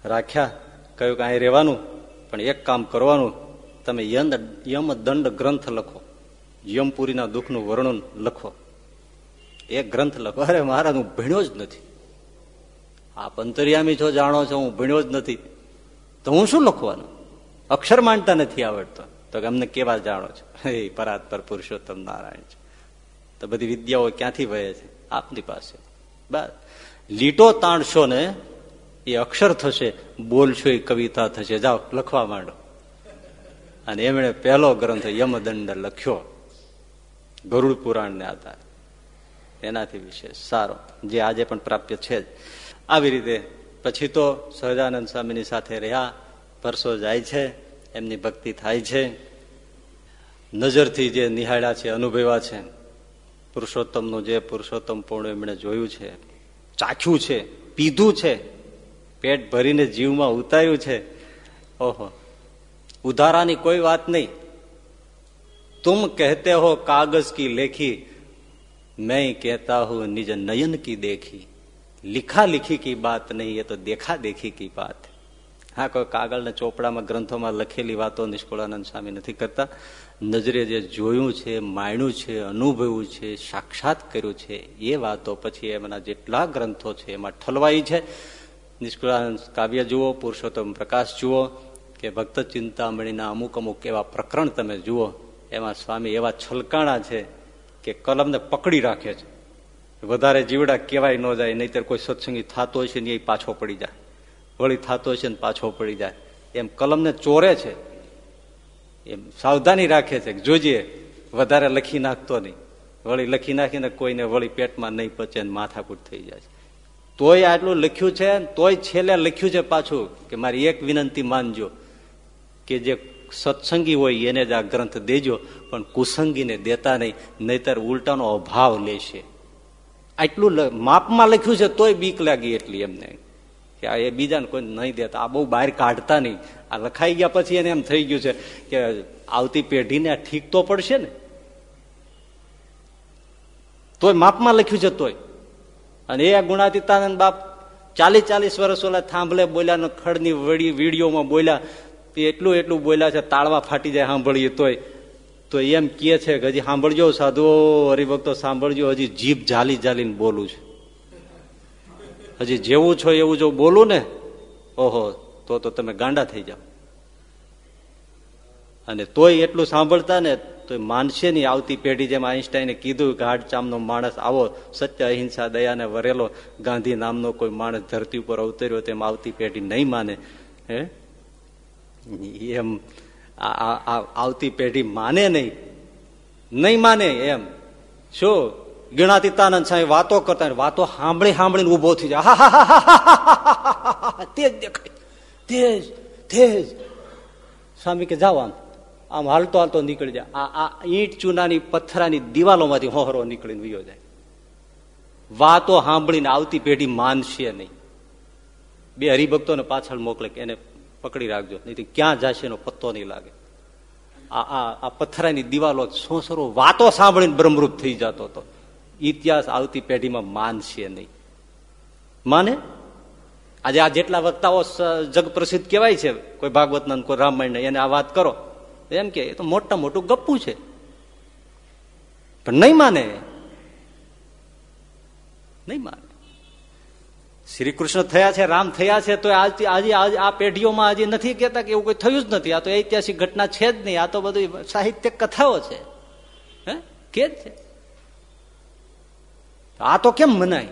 Speaker 1: રાખ્યા, કહ્યું કે અહીં રહેવાનું, પણ એક કામ કરવાનું. તમે યમ દંડ ગ્રંથ લખો. યમપુરીના દુઃખનું વર્ણન લખો. એક ગ્રંથ લખો. અરે, મહારાજ, હું ભણ્યો જ નથી. આપ અંતરિયામી છો, જાણો છો, હું ભણ્યો જ નથી. તો હું શું લખવાનું? અક્ષર માનતા નથી આવડતો. તો અમને કેવા જાણો છો? એ પરાત્પર પુરુષોત્તમ નારાયણ છે. તો બધી વિદ્યાઓ ક્યાંથી વહે છે? આપની પાસે. બસ. લીટો તાણશો ને એ અક્ષર થશે બોલશો એ કવિતા થશે. જાઓ, લખવા માંડો. અને એમણે પહેલો ગ્રંથ યમદંડ લખ્યો. ગરુડ પુરાણને આધારે. એનાથી વિશેષ. સારો. જે આજે પણ પ્રાપ્ય છે જ. આવી રીતે પછી તો સહજાનંદ સ્વામીની સાથે રહ્યા, પરસો જાય છે, એમની ભક્તિ થાય છે. નજરથી જે નિહાળ્યા છે, અનુભવ્યા છે, પુરુષોત્તમનું જે પુરુષોત્તમ પૂર્ણ એમણે જોયું છે, ચાખ્યું છે, પીધું છે, પેટ ભરીને જીવમાં ઉતાર્યું છે, ઓહો, ઉધારાની કોઈ વાત નહીં. તુમ કહેતે હો કાગજ કી લેખી, મેં કહેતા હું નિજ નયન કી દેખી. લિખા લિખી કી બાત નહીં, એ તો દેખા દેખી કી બાત હા. કોઈ કાગળના ચોપડામાં, ગ્રંથોમાં લખેલી વાતો નિષ્કુળાનંદ સ્વામી નથી કરતા. નજરે જે જોયું છે, માણ્યું છે, અનુભવ્યું છે, સાક્ષાત કર્યું છે, એ વાતો પછી એમના જેટલા ગ્રંથો છે, એમાં ઠલવાઈ છે. નિષ્કુળાનંદ કાવ્ય જુઓ, પુરુષોત્તમ પ્રકાશ જુઓ, કે ભક્ત ચિંતામણીના અમુક અમુક એવા પ્રકરણ તમે જુઓ, એમાં સ્વામી એવા છલકાણા છે કે કલમને પકડી રાખે છે. વધારે જીવડા કેવાય ન જાય, નહીતર કોઈ સત્સંગી થતો છે ને એ પાછો પડી જાય. વળી થતો હશે ને પાછો પડી જાય. એમ કલમને ચોરે છે, એમ સાવધાની રાખે છે જોજે, વધારે લખી નાખતો નહીં. વળી લખી નાખીને કોઈને વળી પેટમાં નહીં પચે ને માથાકૂટ થઈ જાય છે. તોય આટલું લખ્યું છે તોય છેલ્લે લખ્યું છે પાછું કે મારી એક વિનંતી માનજો કે જે સત્સંગી હોય એને જ આ ગ્રંથ દેજો, પણ કુસંગીને દેતા નહીં, નહીતર ઉલટાનો અભાવ લેશે. આટલું માપમાં લખ્યું છે તોય બીક લાગી એટલી એમને કે આ એ બીજાને કોઈ નહીં દેતા. આ બહુ બહાર કાઢતા નહીં. આ લખાઈ ગયા પછી એને એમ થઈ ગયું છે કે આવતી પેઢીને આ ઠીક તો પડશે ને? તોય માપમાં લખ્યું છે તોય. અને એ ગુણાતીતાનંદ બાપ ચાલીસ ચાલીસ વર્ષ ઓલા થાંભલે બોલ્યા ખડની વડી વીડિયોમાં બોલ્યા એટલું એટલું બોલ્યા છે, તાળવા ફાટી જાય, સાંભળીએ તોય. તો એમ કે છે કે હજી સાંભળજો સાધુઓ હરિભક્તો, સાંભળજો, હજી જીભ જાલી જાલીને બોલું છું. હજી જેવું છો એવું જો બોલું ને, ઓહો, તો તો તમે ગાંડા થઈ જાઓ. અને તોય એટલું સાંભળતા ને તો માનશે નહીં આવતી પેઢી જેમ આઈન્સ્ટાઈને કીધું કે હાડ ચામનો માણસ આવો, સત્ય, અહિંસા દયાને વરેલો, ગાંધી નામનો કોઈ માણસ ધરતી ઉપર અવતર્યો તેમ આવતી પેઢી નહીં માને. હે? એમ આવતી પેઢી માને નહીં નહીં માને એમ શું ગણાતીતાનંદ સાહેબ વાતો કરતા વાતો સાંભળી સાંભળીને ઊભો થઈ જાય તેજ દેખાય તેજ તેજ સ્વામી કે જાઓ આમ આમ હાલતો હાલતો નીકળી જાય આ આ ઈંટ ચૂનાની પથ્થરાની દિવાલોમાંથી હોહરો નીકળીને વિયો જાય વાતો સાંભળીને આવતી પેઢી માનશે નહીં બે હરિભક્તોને પાછળ મોકલે કે એને પકડી રાખજો. નહીં ક્યાં જશે એનો પત્તો નહીં લાગે. આ આ પથ્થરાની દિવાલો સોસરો વાતો સાંભળીને બ્રહ્મરૂપ થઈ જતો હતો. ઇતિહાસ આવતી પેઢીમાં માનશે નહીં. માને? આજે આ જેટલા વક્તાઓ જગ પ્રસિદ્ધ કહેવાય છે, કોઈ ભાગવતના કોઈ રામાયણ એને આ વાત કરો. એમ કે, એ તો મોટા મોટું ગપ્પું છે. પણ નહીં માને? નહીં માને. શ્રી કૃષ્ણ થયા છે, રામ થયા છે, તો આજે આજે આ પેઢીઓમાં હજી નથી કેતા કે એવું કોઈ થયું જ નથી. આ તો ઐતિહાસિક ઘટના છે જ નહીં. આ તો બધું સાહિત્ય કથાઓ છે. હે? કે જ છે. આ તો કેમ મનાય?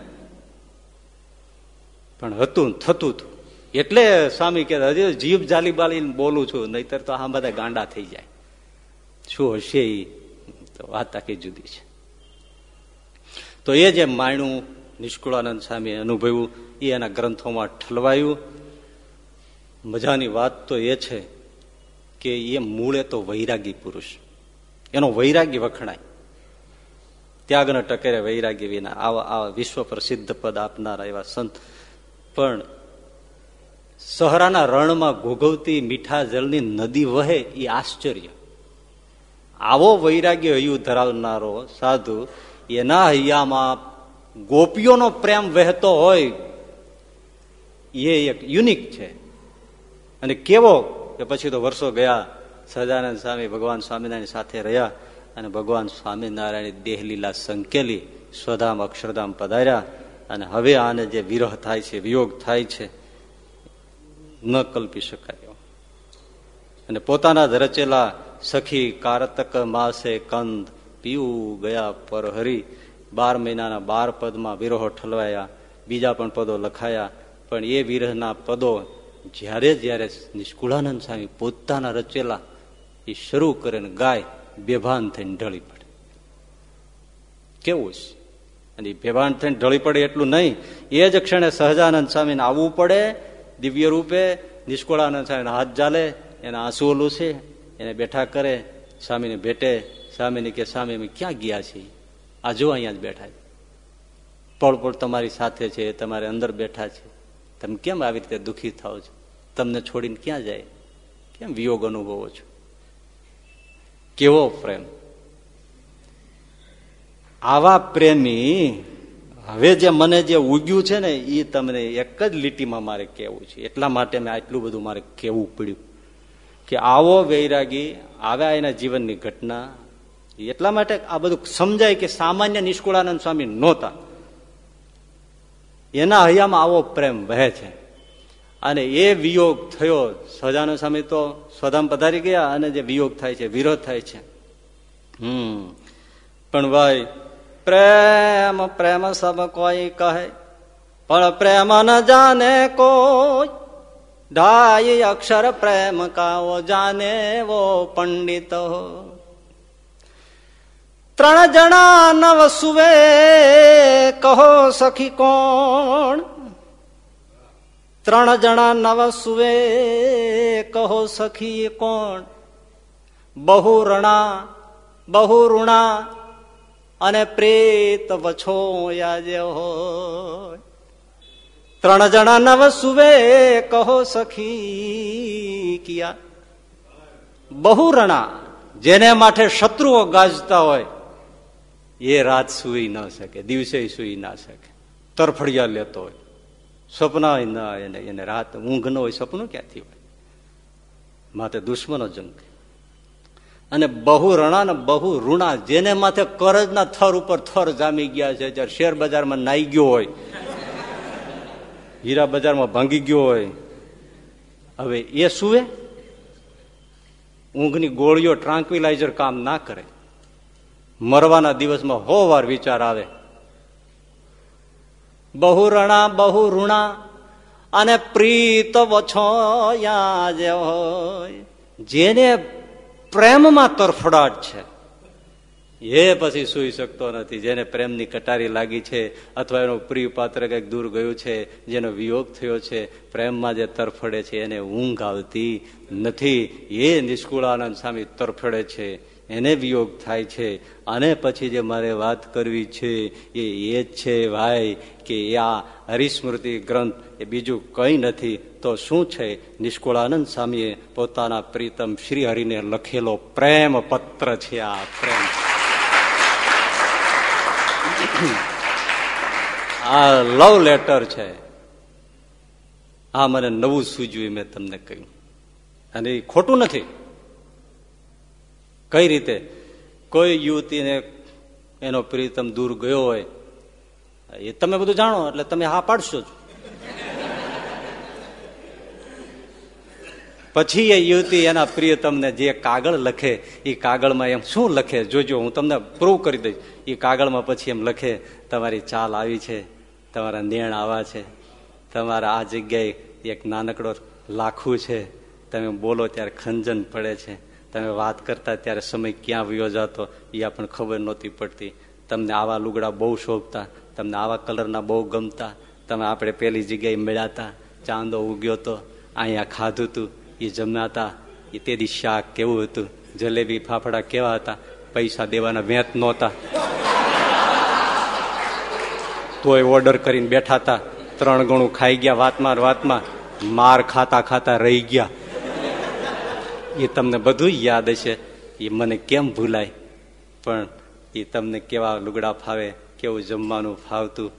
Speaker 1: પણ હતું થતું હતું એટલે સ્વામી કે હજી જીભ જાલી બાલી બોલું છું, નહીતર તો આ બધા ગાંડા થઈ જાય. શું હશે એ તો વાત આખી જુદી છે. તો એ જે માયણું નિષ્કુળાનંદ સ્વામી અનુભવ્યું એ એના ગ્રંથોમાં ઠલવાયું. મજાની વાત તો એ છે કે એ મૂળે તો વૈરાગી પુરુષ. એનો વૈરાગી વખણાય. ત્યાગને ટકેરે વૈરાગી વિના. આવા આવા વિશ્વ પ્રસિદ્ધ પદ આપનારા એવા સંત. પણ સહરાના રણમાં ઘોઘવતી મીઠા જળની નદી વહે એ આશ્ચર્ય. આવો વૈરાગ્ય હૈયું ધરાવનારો સાધુ, એના હૈયામાં ગોપીઓનો પ્રેમ વહેતો હોય, એ એક યુનિક છે. અને કેવો કે પછી તો વર્ષો ગયા સહજાનંદ સ્વામી ભગવાન સ્વામિનારાયણ સાથે રહ્યા અને ભગવાન સ્વામિનારાયણ દેહલીલા સંકેલી સ્વધામ, અક્ષરધામ પધાર્યા અને હવે આને જે વિરહ થાય છે, વિયોગ થાય છે, ન કલ્પી શકાય. અને પોતાના રચેલા સખી કારતક માસે કંદ પીવું ગયા પર હરી બાર મહિનાના બાર પદમાં વિરહો ઠલવાયા, બીજા પણ પદો લખાયા. પણ એ વિરહના પદો જ્યારે જ્યારે નિષ્કુળાનંદ સ્વામી પોતાના રચેલા એ શરૂ કરે ને ગાય, બેભાન થઈને ઢળી પડે. કેવું છે? અને બેભાન થઈને ઢળી પડે એટલું નહીં. એ જ ક્ષણે સહજાનંદ સ્વામીને આવવું પડે, દિવ્ય રૂપે નિષ્કુળાનંદ સ્વામીને હાથ ચાલે, એના આંસુ ઓલું એને બેઠા કરે, સ્વામીને ભેટે, સ્વામીને કે, સ્વામી, અમે ક્યાં ગયા છીએ? આ જો અહીંયા જ બેઠા છે. પળ પળ તમારી સાથે છે, તમારે અંદર બેઠા છે. તમે કેમ આવી રીતે દુઃખી થાવ છો? તમને છોડીને ક્યાં જાય? કેમ વિયોગ અનુભવો છો? કેવો પ્રેમ? આવા પ્રેમી હવે જે મને જે ઉગ્યું છે ને એ તમને એક જ લીટીમાં મારે કેવું છે. એટલા માટે મેં આટલું બધું મારે કહેવું પડ્યું. કે આવો વૈરાગી, આવ્યા એના જીવનની ઘટના એટલા માટે આ બધું સમજાય કે સામાન્ય નિષ્કુળાનંદ સ્વામી નહોતા. એના હૈયામાં આવો પ્રેમ વહે છે. અને એ વિયોગ થયો. સહજાનંદ સ્વામી તો સ્વધામ પધારી ગયા અને જે વિયોગ થાય છે, વિરોધ થાય છે. હમ. પણ ભાઈ, પ્રેમ પ્રેમ સબ કોઈ કહે. પણ પ્રેમ ન જાને કોઈ. ઢાઈ અક્ષર પ્રેમ કાઓ જાને વો પંડિત. ત્રણ જણા નવ સુવે, કહો સખી કોણ? ત્રણ જણા નવ સુવે, કહો સખી કોણ? બહુ રણા બહુ ઋણા અને પ્રેત વછો યાજે હોય. ત્રણ જણા નવ સુવે, કહો સખી કિયા. બહુ રણા જેને માટે શત્રુઓ ગાજતા હોય એ રાત સુઈ ન શકે, દિવસે સુઈ ના શકે. તરફડિયા લેતો હોય. સ્વપ્ન ના એને એને રાત ઊંઘ ન હોય, સપનું ક્યાંથી હોય? માથે દુશ્મનો જંગ. અને બહુ રણા ને બહુ ઋણા, જેને માથે કરજના થર ઉપર થર જામી ગયા છે, જ્યારે શેર બજારમાં નાઈ ગયો હોય, હીરા બજારમાં ભાંગી ગયો હોય, હવે એ સુવે? ઊંઘની ગોળીઓ ટ્રાન્કવિલાઇઝર કામ ના કરે. મરવાના દિવસમાં હો વાર વિચાર આવે. બહુ રણા, બહુ ઋણા અને પ્રીત વછો હોય. જેને પ્રેમમાં તરફડાટ છે, એ પછી સુઈ શકતો નથી. જેને પ્રેમની કટારી લાગી છે અથવા એનો પ્રિય પાત્ર કંઈક દૂર ગયું છે, જેનો વિયોગ થયો છે, પ્રેમમાં જે તરફડે છે, એને ઊંઘ આવતી નથી, એ નિષ્કુળાનંદ સામે તરફડે છે. એને વિયોગ થાય છે. અને પછી જે મારે વાત કરવી છે, એ એ છે ભાઈ, કે આ હરિસ્મૃતિ ગ્રંથ એ બીજું કંઈ નથી. તો શું છે? નિષ્કુળાનંદ સ્વામીએ પોતાના પ્રીતમ શ્રી હરિને લખેલો પ્રેમ પત્ર છે આ પ્રેમ. આ લવ લેટર છે. આ મને નવું સૂજ્યું મેં તમને કહ્યું. અને ખોટું નથી. કઈ રીતે? કોઈ યુવતીને એનો પ્રીતમ દૂર ગયો હોય, એ તમે બધું જાણો, એટલે તમે હા પાડશો જ. પછી એ યુવતી એના પ્રિયતમને જે કાગળ લખે એ કાગળમાં એમ શું લખે? જોજો, હું તમને પ્રૂવ કરી દઈશ. એ કાગળમાં પછી એમ લખે, તમારી ચાલ આવી છે, તમારા નેણ આવા છે, તમારા આ જગ્યાએ એક નાનકડો લાખું છે, તમે બોલો ત્યારે ખંજન પડે છે. તમે વાત કરતા ત્યારે સમય ક્યાં વયો જતો, એ આપણને ખબર નહોતી પડતી. તમને આવા લુગડા બહુ શોભતા, તમને આવા કલરના બહુ ગમતા, તમે આપણે પેલી જગ્યાએ મળ્યા ચાંદો ઉગ્યો તો અહીંયા ખાધું તું, એ જમનાતા, એ તેથી શાક કેવું હતું, જલેબી ફાફડા કેવા હતા, પૈસા દેવાના વેત નહોતા. તોય ઓર્ડર કરીને બેઠા હતા ત્રણ ગણું ખાઈ ગયા, વાતમાં વાતમાં, માર ખાતા ખાતા રહી ગયા. એ તમને બધું યાદ હશે. એ મને કેમ ભૂલાય? પણ એ તમને કેવા લુગડા ફાવે, કેવું જમવાનું ફાવતું,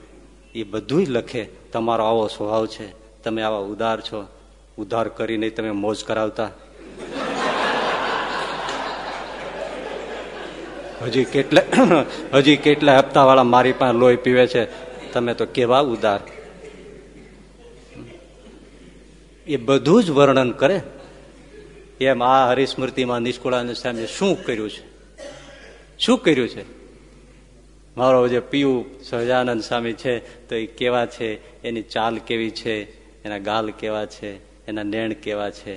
Speaker 1: એ બધું લખે. તમારો આવો સ્વભાવ છે. તમે આવા ઉદાર છો. ઉધાર કરીને તમે મોજ કરાવતા. હજી કેટલા હજી કેટલા હપ્તા વાળા મારી પાસે લોહી પીવે છે. તમે તો કેવા ઉદાર. એ બધું જ વર્ણન કરે. એમ આ હરિસ્મૃતિમાં નિષ્કુળાનંદ સામે શું કર્યું છે? શું કર્યું છે? મારો જે પીયુ સહજાનંદ સ્વામી છે, તો એ કેવા છે? એની ચાલ કેવી છે? એના ગાલ કેવા છે? એના નેણ કેવા છે?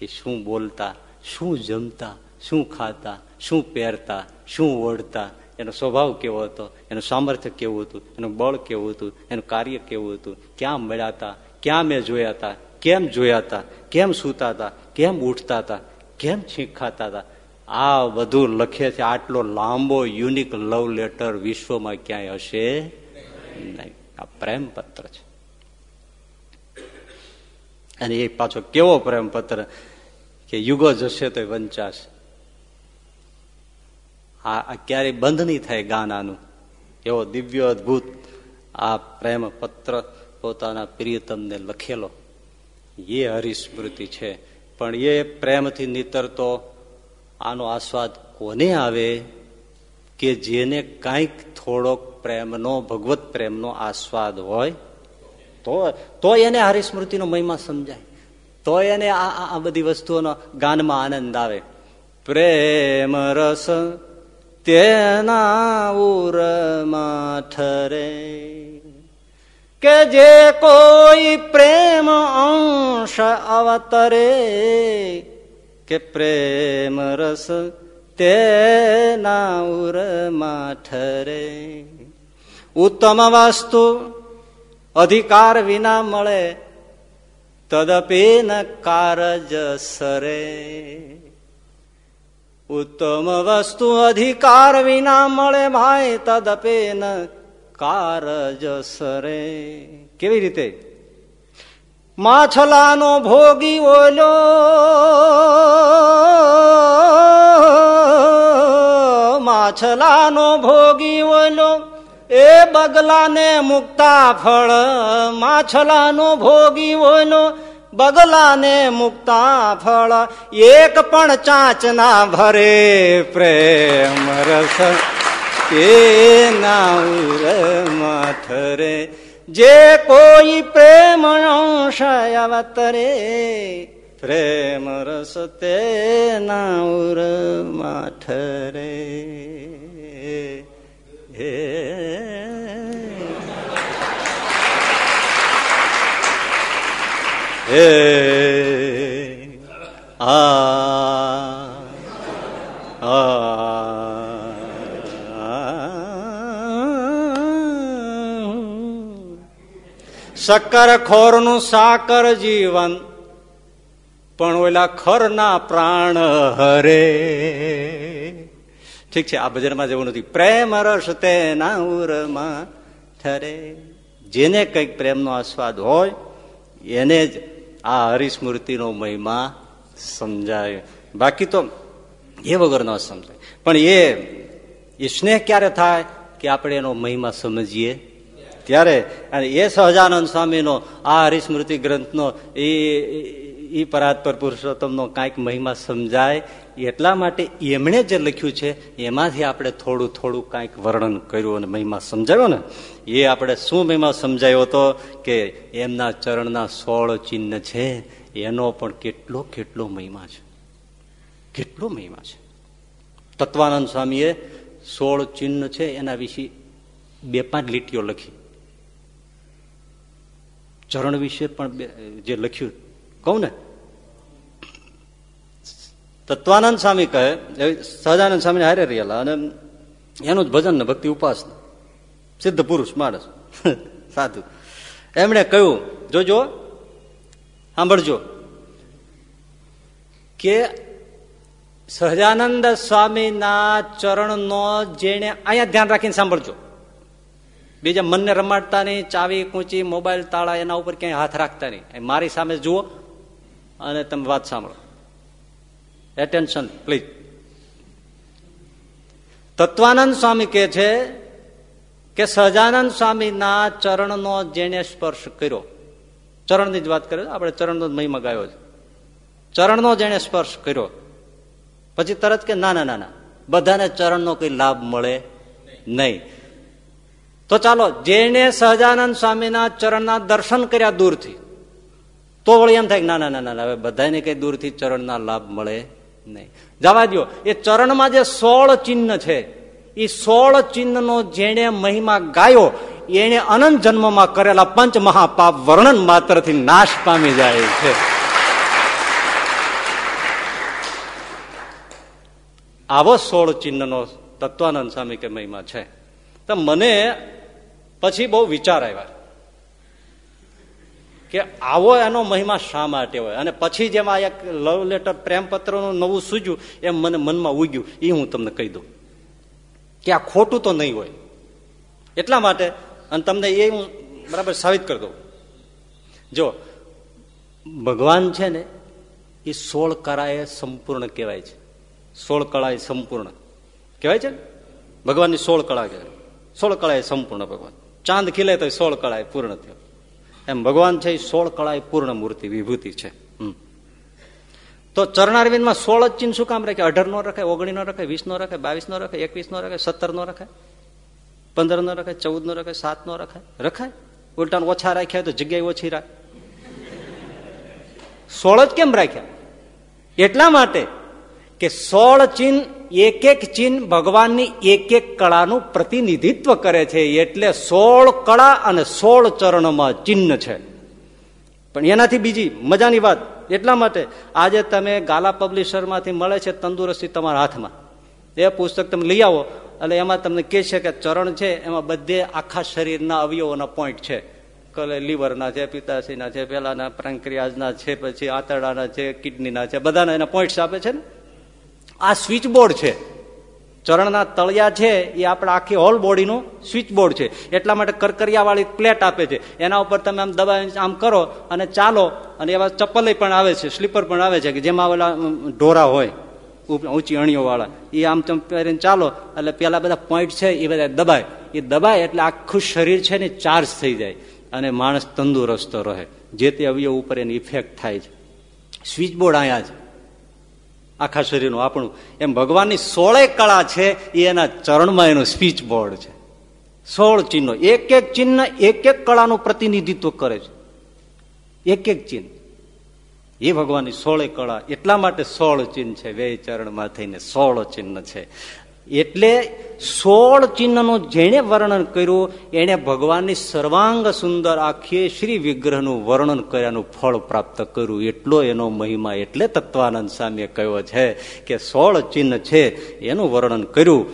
Speaker 1: એ શું બોલતા? શું જમતા? શું ખાતા? શું પહેરતા? શું ઓઢતા એનો સ્વભાવ કેવો હતો? એનું સામર્થ્ય કેવું હતું? એનું બળ કેવું હતું? એનું કાર્ય કેવું હતું? ક્યાં મળ્યા હતા? ક્યાં મેં જોયા હતા? કેમ જોયા હતા કેમ સૂતા હતા કેમ ઉઠતા હતા કેમ છીંક ખાતા હતા આ બધું લખે છે, આટલો લાંબો યુનિક લવ લેટર વિશ્વમાં ક્યાંય હશે નહીં. આ પ્રેમ પત્ર છે. અને એ પાછો કેવો પ્રેમ પત્ર કે યુગો જશે તો વંચાશે. આ ક્યારેય બંધ નહીં થાય ગાનાનું. એવો દિવ્ય અદભુત આ પ્રેમ પત્ર પોતાના પ્રિયતમને લખેલો. એ હરિસ્મૃતિ છે. પણ એ પ્રેમથી નીતરતો આનો આસ્વાદ કોને આવે? કે જેને કાંઈક થોડોક પ્રેમનો, ભગવત પ્રેમનો આસ્વાદ હોય, તો તો એને હરિસ્મૃતિનો મહિમા સમજાય. તો એને આ બધી વસ્તુઓનો ગાનમાં આનંદ આવે. પ્રેમ રસ તેના ઉરમાં ઠરે કે જે કોઈ પ્રેમ અંશ અવતરે, કે પ્રેમ રસ તેના ઉરમાં માઠરે. ઉત્તમ વસ્તુ અધિકાર વિના મળે, તદપી ન કારજ સરે. ઉત્તમ વસ્તુ અધિકાર વિના મળે ભાઈ, તદપી ન કારજ સરે. કેવી રીતે? માછલાનો ભોગી ઓલો. માછલાનો ભોગી ઓલો. એ બગલાને મુક્તા ફળ. માછલાનો ભોગી ઓલો. બગલાને મુક્તા ફળ. એક પણ ચાંચના ભરે પ્રેમ રસ. કે ના થરે જે કોઈ પ્રેમ અંશયવતરે પ્રેમ રસ તે નાઉર માઠરે હે. હે. આ શક્કર ખોરનું સાકર જીવન, પણ ઓલા ખરના પ્રાણ હરે. ઠીક છે, આ ભજનમાં જેવું નથી. પ્રેમ રસ તેના ઉરમાં ઠરે. જેને કંઈક પ્રેમનો આસ્વાદ હોય, એને જ આ હરિસ્મૃતિનો મહિમા સમજાય. બાકી તો એ વગર ન સમજાય. પણ એ સ્નેહ ક્યારે થાય? કે આપણે એનો મહિમા સમજીએ? ત્યારે અને એ સહજાનંદ સ્વામીનો, આ હરિસ્મૃતિ ગ્રંથનો, એ એ પરાત્પર પુરુષોત્તમનો કાંઈક મહિમા સમજાય, એટલા માટે એમણે જે લખ્યું છે, એમાંથી આપણે થોડું થોડું કાંઈક વર્ણન કર્યું અને મહિમા સમજાવ્યો ને, એ આપણે શું મહિમા સમજાયો હતો કે એમના ચરણના સોળ ચિહ્ન છે, એનો પણ કેટલો કેટલો મહિમા છે. કેટલો મહિમા છે. તત્વાનંદ સ્વામીએ સોળ ચિહ્ન છે, એના વિશે બે પાંચ લીટીઓ લખી. ચરણ વિશે પણ જે લખ્યું. કહું ને? તત્વાનંદ સ્વામી કહે સહજાનંદ સ્વામી હારે રહેલા અને એનું જ ભજન ને ભક્તિ ઉપાસના સિદ્ધ પુરુષ, માણસ. સાધુ. એમણે કહ્યું, જોજો, સાંભળજો, કે સહજાનંદ સ્વામીના ચરણનો જેને અહીંયા ધ્યાન રાખીને સાંભળજો. બીજા મનને રમાડતા નહીં, ચાવી કૂંચી, મોબાઈલ તાળા એના ઉપર ક્યાંય હાથ રાખતા નહીં. મારી સામે જુઓ અને તમે વાત સાંભળો. એટેન્શન પ્લીઝ તત્વાનંદ સ્વામી કે છે કે સહજાનંદ સ્વામીના ચરણનો જેને સ્પર્શ કર્યો. ચરણની જ વાત કરે આપણે ચરણનો જ મહિમા ગાયો છે. ચરણનો જેને સ્પર્શ કર્યો. પછી તરત કે ના ના. બધાને ચરણનો કઈ લાભ મળે નહીં. તો ચાલો જેને સહજાનંદ સ્વામીના ચરણના દર્શન કર્યા દૂરથી, તો વળી એમ થાય ના ના ના હવે બધાને કઈ દૂરથી ચરણના લાભ મળે નહીં. જવા દો એ ચરણમાં જે સોળ ચિહ્ન છે એ સોળ ચિહ્નનો જેને મહિમા ગાયો એને અનંત જન્મમાં કરેલા પંચ મહાપાપ વર્ણન માત્રથી નાશ પામી જાય છે. આવો સોળ ચિહ્નનો તત્વાનંદ સ્વામી કે મહિમા છે. તો મને પછી બહુ વિચાર આવ્યા કે આવો એનો મહિમા શા માટે હોય? અને પછી જેમ આ એક લવ લેટર પ્રેમપત્રનું નવું સૂજ્યું, એમ મને મનમાં ઉગ્યું. એ હું તમને કહી દઉં. કે આ ખોટું તો નહીં હોય. એટલા માટે, અને તમને એ હું બરાબર સાબિત કરી દઉં. જો, ભગવાન છે ને એ સોળ કળાએ સંપૂર્ણ કહેવાય છે. સોળ કળા સંપૂર્ણ. કહેવાય છે ભગવાનની સોળ કળા કહેવાય. સોળ કળા સંપૂર્ણ ભગવાન. ચાંદ ખીલે તો સોળ કળા એ પૂર્ણ થયો. એમ ભગવાન છે, એ સોળ કળા પૂર્ણ મૂર્તિ, વિભૂતિ છે. તો ચરણારવિંદમાં સોળ જ ચિહ્ન શું કામ રાખે અઢાર નો રખાય ઓગણી નો રખાય, વીસ નો રખાય, બાવીસ નો રખાય, એકવીસ નો રખાય, સત્તર નો રખાય, પંદર નો રખાય, ચૌદ નો રખાય, સાત નો રખાય. રખાય? ઉલટા ઓછા રાખ્યા તો જગ્યાએ ઓછી રાખ. સોળ જ કેમ રાખ્યા? એટલા માટે કે સોળ ચિહ્ન એક એક ચિહ્ન ભગવાનની એક એક કળાનું પ્રતિનિધિત્વ કરે છે. એટલે સોળ કળા અને સોળ ચરણમાં ચિહ્ન છે. પણ એનાથી બીજી મજાની વાત એટલા માટે, આજે તમે ગાલા પબ્લિશરમાંથી મળે છે તંદુરસ્તી તમારા હાથમાં. એ પુસ્તક તમે લઈ આવો, એટલે એમાં તમને કહે છે કે ચરણ છે, એમાં બધે આખા શરીરના અવયવોના પોઈન્ટ છે. કલે લીવરના છે પિતાશીના છે, પેલાના પ્રાંક્રિયાજના છે, પછી આંતરડાના છે, કિડનીના છે, બધાના એના પોઈન્ટ્સ આપે છે ને? આ સ્વિચ બોર્ડ છે. ચરણના તળિયા છે, એ આપણા આખી હોલ બોડીનું સ્વિચ બોર્ડ છે. એટલા માટે કરકરિયાવાળી પ્લેટ આપે છે. એના ઉપર તમે આમ દબાવી આમ કરો અને ચાલો, અને એવા ચપ્પલે પણ આવે છે સ્લીપર પણ આવે છે, કે જેમાં ઓલા ઢોરા હોય ઊંચી અણીઓ વાળા એ આમ તમે પહેરીને ચાલો, એટલે પેલા બધા પોઈન્ટ છે, એ બધા દબાય. એ દબાય એટલે આખું શરીર છે ને ચાર્જ થઈ જાય. અને માણસ તંદુરસ્ત રહે. જે તે અવયવ ઉપર એની ઇફેક્ટ થાય છે. સ્વિચ બોર્ડ અહીંયા છે આખા શરીરનું આપણું. એમ ભગવાનની સોળે કળા છે, એ એના ચરણમાં એનું સ્પીચ બોર્ડ છે. સોળ ચિહ્નો. એક એક ચિહ્ન એક એક કળાનું પ્રતિનિધિત્વ કરે છે. એક એક ચિહ્ન. એ ભગવાનની સોળે કળા. એટલા માટે સોળ ચિહ્ન છે. વે ચરણમાં થઈને સોળ ચિહ્ન છે. એટલે સોળ ચિહ્નનું જેણે વર્ણન કર્યું, એણે ભગવાનની સર્વાંગ સુંદર આખીએ શ્રી વિગ્રહનું વર્ણન કર્યાનું ફળ પ્રાપ્ત કર્યું. એટલો એનો મહિમા, એટલે તત્વાનંદ સ્વામીએ કહ્યો છે કે સોળ ચિહ્ન છે, એનું વર્ણન કર્યું.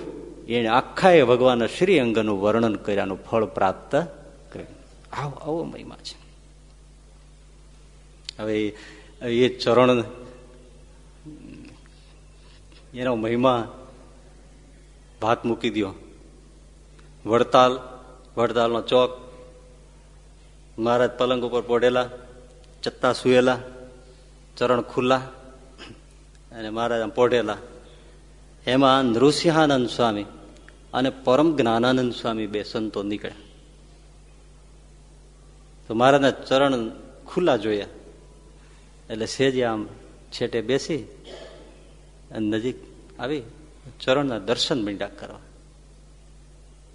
Speaker 1: એણે આખા એ ભગવાન શ્રી અંગનું વર્ણન કર્યાનું ફળ પ્રાપ્ત કર્યું. આવો આવો મહિમા છે. હવે એ ચરણ, એનો મહિમા ભાત મૂકી દો વડતાલ, વડતાલનો ચોક. મહારાજ પલંગ ઉપર પડેલા, ચત્તા સુયેલા, ચરણ ખુલ્લા, અને મહારાજ આમ પોઢેલા એમાં નૃસિંહાનંદ સ્વામી અને પરમ જ્ઞાનાનંદ સ્વામી બે સંતો નીકળ્યા. તો મહારાજના ચરણ ખુલ્લા જોયા. એટલે સેજે આમ છેટે બેસી અને નજીક આવી. ચરણના દર્શન મીંડા કરવા.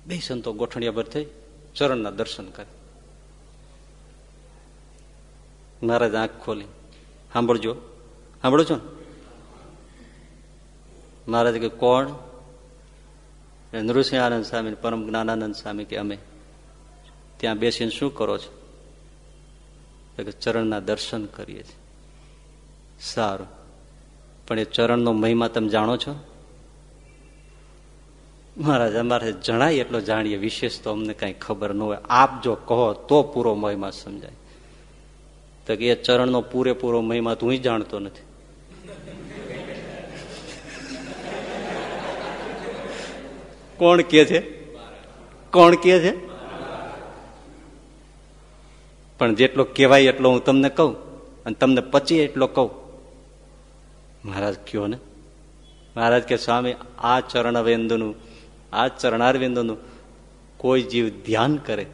Speaker 1: બે સંતો ગોઠણિયા પર થઈ ચરણના દર્શન કરે. મહારાજ આંખ ખોલી. સાંભળજો. સાંભળો છો મહારાજ કે, કોણ? નૃસિંહ આનંદ સ્વામી પરમ જ્ઞાનાનંદ સ્વામી કે, અમે. ત્યાં બેસીને શું કરો છો? કે, ચરણના દર્શન કરીએ છીએ. સારું. પણ એ ચરણનો મહિમા તમે જાણો છો? મહારાજ, અમારે જણાય એટલો જાણીએ, વિશેષ તો અમને કઈ ખબર ન હોય. આપ જો કહો તો પૂરો મહિમા સમજાય. તો કે એ ચરણનો પૂરેપૂરો મહિમા તો જાણતો નથી. કોણ કે છે? કોણ કે છે? પણ જેટલો કહેવાય એટલો હું તમને કહું. અને તમને પછી એટલો કહું. મહારાજ કયો ને? મહારાજ કે સ્વામી, આ ચરણવેન્દનું આ ચરણારવિંદનું કોઈ જીવ ધ્યાન કરે,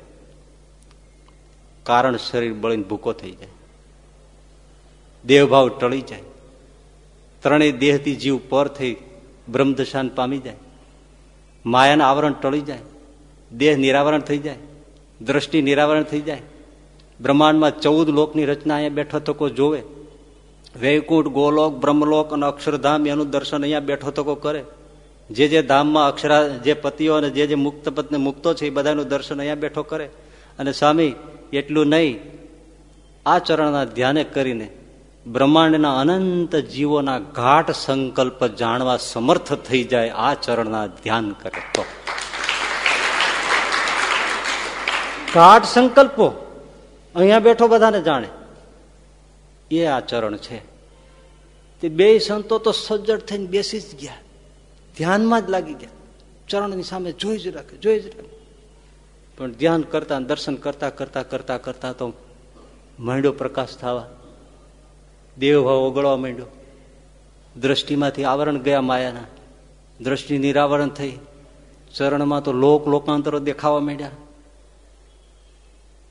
Speaker 1: કારણ શરીર બળીને ભૂકો થઈ જાય દેહભાવ ટળી જાય, ત્રણેય દેહથી જીવ પર થઈ બ્રહ્મદશાન પામી જાય, માયાના આવરણ ટળી જાય, દેહ નિરાવરણ થઈ જાય, દ્રષ્ટિ નિરાવરણ થઈ જાય. બ્રહ્માંડમાં ચૌદ લોકની રચના અહીંયા બેઠો તકો જોવે. વૈકુંઠ, ગોલોક, બ્રહ્મલોક અને અક્ષરધામ એનું દર્શન અહીંયા બેઠો તકો કરે. જે જે ધામમાં અક્ષરા જે પતિઓ અને જે જે મુક્ત પત્ની મુક્તો છે એ બધાનું દર્શન અહીંયા બેઠો કરે. અને સ્વામી, એટલું નહીં. આ ચરણના ધ્યાને કરીને બ્રહ્માંડના અનંત જીવોના ઘાટ સંકલ્પ જાણવા સમર્થ થઈ જાય આ ચરણના ધ્યાન કરે તો. ઘાટ સંકલ્પો અહીંયા બેઠો બધાને જાણે. એ આ ચરણ છે. તે બે સંતો તો સજ્જડ થઈને બેસી જ ગયા. ધ્યાનમાં જ લાગી ગયા. ચરણની સામે જોઈ જ રાખે, જોઈ જ રાખે. પણ ધ્યાન કરતા, દર્શન કરતા કરતા કરતા કરતા તો માંડ્યો પ્રકાશ થવા. દેવભાવ ઓગળવા માંડ્યો. દ્રષ્ટિમાંથી આવરણ ગયા માયાના. દ્રષ્ટિ નિરાવરણ થઈ. ચરણમાં તો લોક, લોકાંતરો દેખાવા માંડ્યા.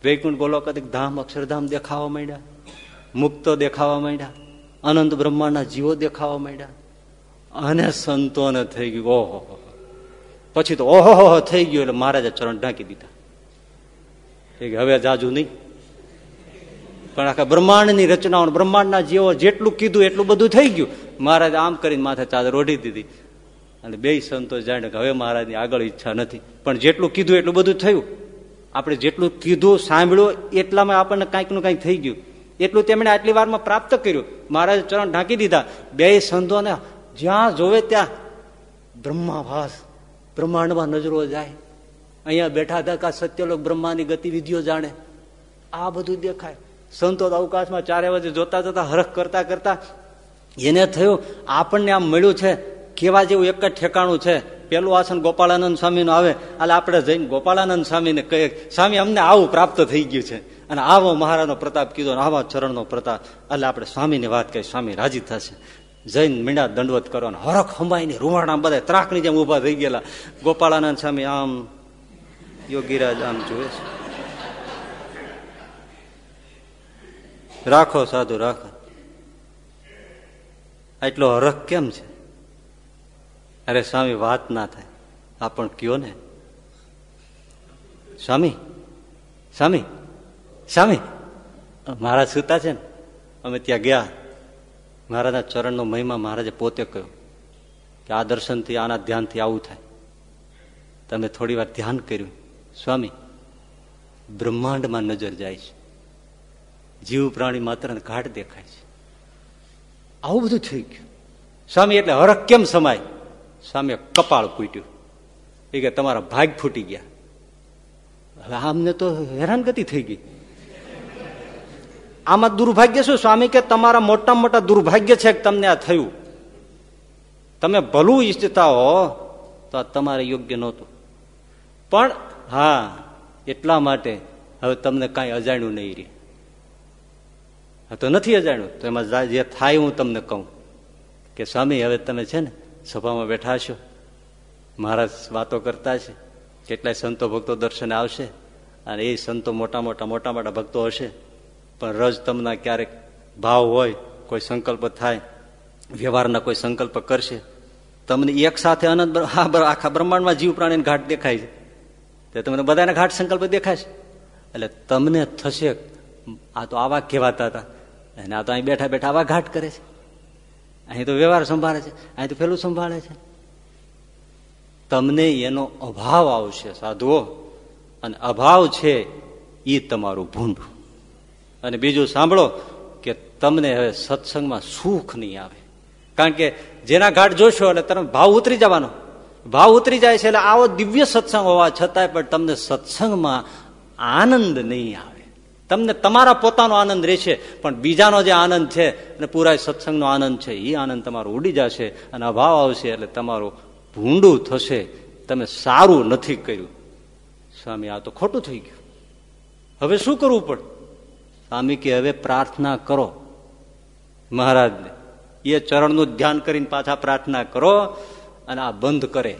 Speaker 1: વૈકુંઠ ગોલોક ધામ, અક્ષરધામ દેખાવા માંડ્યા. મુક્તો દેખાવા માંડ્યા. અનંત બ્રહ્માંડના જીવો દેખાવા માંડ્યા. અને સંતોને થઈ ગયું ઓહો પછી તો ઓહો થઈ ગયું એટલે મહારાજે ચરણ ઢાંકી દીધા હવે જાજુ નહીં પણ આખા બ્રહ્માંડની રચનાઓ બ્રહ્માંડના જેવો જેટલું કીધું એટલું બધું થઈ ગયું મહારાજ આમ કરીને માથે ચાદર ઓઢી દીધી અને બે સંતો જાણે કે હવે મહારાજની આગળ ઈચ્છા નથી પણ જેટલું કીધું એટલું બધું થયું આપણે જેટલું કીધું સાંભળ્યું એટલામાં આપણને કાંઈકનું કાંઈક થઈ ગયું એટલું તેમણે આટલી વારમાં પ્રાપ્ત કર્યું મહારાજ ચરણ ઢાંકી દીધા બે સંતોને જ્યાં જોવે ત્યાં બ્રહ્માભાસ, બ્રહ્માંડમાં નજરો જાય. અહીંયા બેઠા હતા સત્યલોક બ્રહ્માની ગતિવિધિઓ જાણે. આ બધું દેખાય. સંતો અવકાશમાં ચારે વચ્ચે જોતા જોતા હરખ કરતા કરતા એને થયું, આપણને આમ મળ્યું છે, કેવા જેવું એક જ ઠેકાણું છે. પેલું આસન ગોપાળાનંદ સ્વામીનું આવે. એટલે આપણે જઈને ગોપાળાનંદ સ્વામીને કહીએ, સ્વામી, અમને આવું પ્રાપ્ત થઈ ગયું છે. અને આવો મહારાજનો પ્રતાપ કીધો આવા ચરણનો પ્રતાપ. એટલે આપણે સ્વામીની વાત કહી, સ્વામી, રાજી થશે. જૈન મીંડા દંડવત કરવાનો. હરખ હંબાઈને રૂવાણા બધા ત્રાકની જેમ ઊભા થઈ ગયેલા. ગોપાળાનંદ સ્વામી આમ, યોગીરાજ આમ જોયે છે. રાખો સાધુ, રાખો. એટલો હરખ કેમ છે? અરે સ્વામી, વાત ના થાય. આ પણ કયો ને? સ્વામી સ્વામી સ્વામી, મારા સુતા છે ને? અમે ત્યાં ગયા. મહારાજના ચરણનો મહિમા મહારાજે પોતે કહ્યું કે આ દર્શનથી, આના ધ્યાનથી આવું થાય. તમે થોડી વાર ધ્યાન કર્યું. સ્વામી, બ્રહ્માંડમાં નજર જાય છે. જીવ પ્રાણી માત્ર ઘાટ દેખાય છે. આવું બધું થઈ ગયું. સ્વામી, એટલે હરખ કેમ સમાય? સ્વામીએ કપાળ કૂટ્યું. એ કે, તમારા ભાગ ફૂટી ગયા. હવે આમને તો હેરાનગતિ થઈ ગઈ. આમાં દુર્ભાગ્ય શું? સ્વામી કે તમારા મોટા મોટા દુર્ભાગ્ય છે કે તમને આ થયું. તમે ભલું ઈચ્છતા હો તો આ તમારે યોગ્ય નહોતું. પણ, હા, એટલા માટે હવે તમને કાંઈ અજાણ્યું નહીં રે હા તો નથી અજાણ્યું. તો એમાં જે થાય હું તમને કહું. કે સ્વામી, હવે તમે છે ને સભામાં બેઠા છો. મહારાજ વાતો કરતા છે. કેટલાય સંતો ભક્તો દર્શને આવશે. અને એ સંતો મોટા મોટા મોટા મોટા ભક્તો હશે. પણ રજ તમને ક્યારેક ભાવ હોય, કોઈ સંકલ્પ થાય, વ્યવહારના કોઈ સંકલ્પ કરશે, તમને એક સાથે અનંત આખા બ્રહ્માંડમાં જીવ પ્રાણીને ઘાટ દેખાય છે. તે તમને બધાને ઘાટ સંકલ્પ દેખાય છે. એટલે તમને થશે, આ તો આવા કહેવાતા હતા. અને આ તો અહીં બેઠા બેઠા આવા ઘાટ કરે છે. અહીં તો વ્યવહાર સંભાળે છે, અહીં તો પેલું સંભાળે છે. તમને એનો અભાવ આવશે, સાધુઓ. અને અભાવ છે એ તમારું ભૂંડું. અને બીજું સાંભળો કે તમને હવે સત્સંગમાં સુખ નહીં આવે. કારણ કે જેના ઘાટ જોશો એટલે તમે ભાવ ઉતરી જવાનો. ભાવ ઉતરી જાય છે એટલે આવો દિવ્ય સત્સંગ હોવા છતાંય પણ તમને સત્સંગમાં આનંદ નહીં આવે. તમને તમારા પોતાનો આનંદ રહેશે, પણ બીજાનો જે આનંદ છે અને પૂરા સત્સંગનો આનંદ છે એ આનંદ તમારો ઉડી જશે અને અભાવ આવશે એટલે તમારું ભૂંડું થશે. તમે સારું નથી કર્યું. સ્વામી, આ તો ખોટું થઈ ગયું. હવે શું કરવું પડે? સ્વામી કે હવે પ્રાર્થના કરો. મહારાજને, એ ચરણનું ધ્યાન કરીને પાછા પ્રાર્થના કરો અને આ બંધ કરે.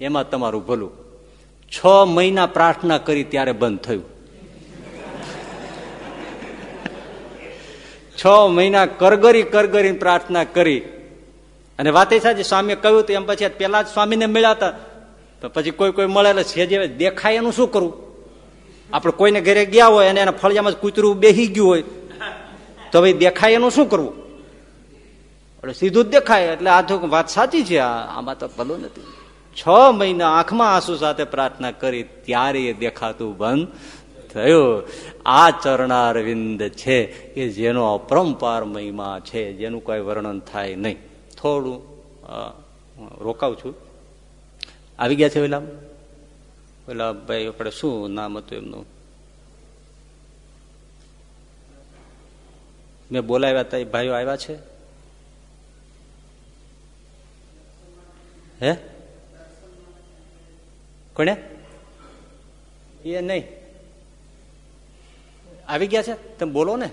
Speaker 1: એમાં તમારું ભલું. છ મહિના પ્રાર્થના કરી ત્યારે બંધ થયું. છ મહિના કરગરી કરગરી પ્રાર્થના કરી. અને વાતે સાચી સ્વામીએ કહ્યું હતું એમ પછી પેલા જ સ્વામીને મળ્યા હતા. તો પછી કોઈ કોઈ મળેલા છે જે દેખાય એનું શું કરવું આપણે કોઈને ઘરે ગયા હોય અને એના ફળિયામાં કૂતરું બેહી ગયું હોય, તો ભાઈ દેખાય એનું શું કરવું? એટલે સીધું જ દેખાય, એટલે આ તો વાત સાચી છે આમાં તો ભલું નથી. છ મહિના આંખમાં આંસુ સાથે પ્રાર્થના કરી, ત્યારે એ દેખાતું બંધ થયું. આ ચરણારવિંદ છે, કે જેનો અપરંપાર મહિમા છે, જેનું કોઈ વર્ણન થાય નહીં. થોડું રોકાવું છું. આવી ગયા છે પેલા પેલા ભાઈ આપણે શું નામ હતું એમનું? મેં બોલાવ્યા હતા એ ભાઈઓ આવ્યા છે? હે? કોને એ નહીં. આવી ગયા છે? તમે બોલો ને.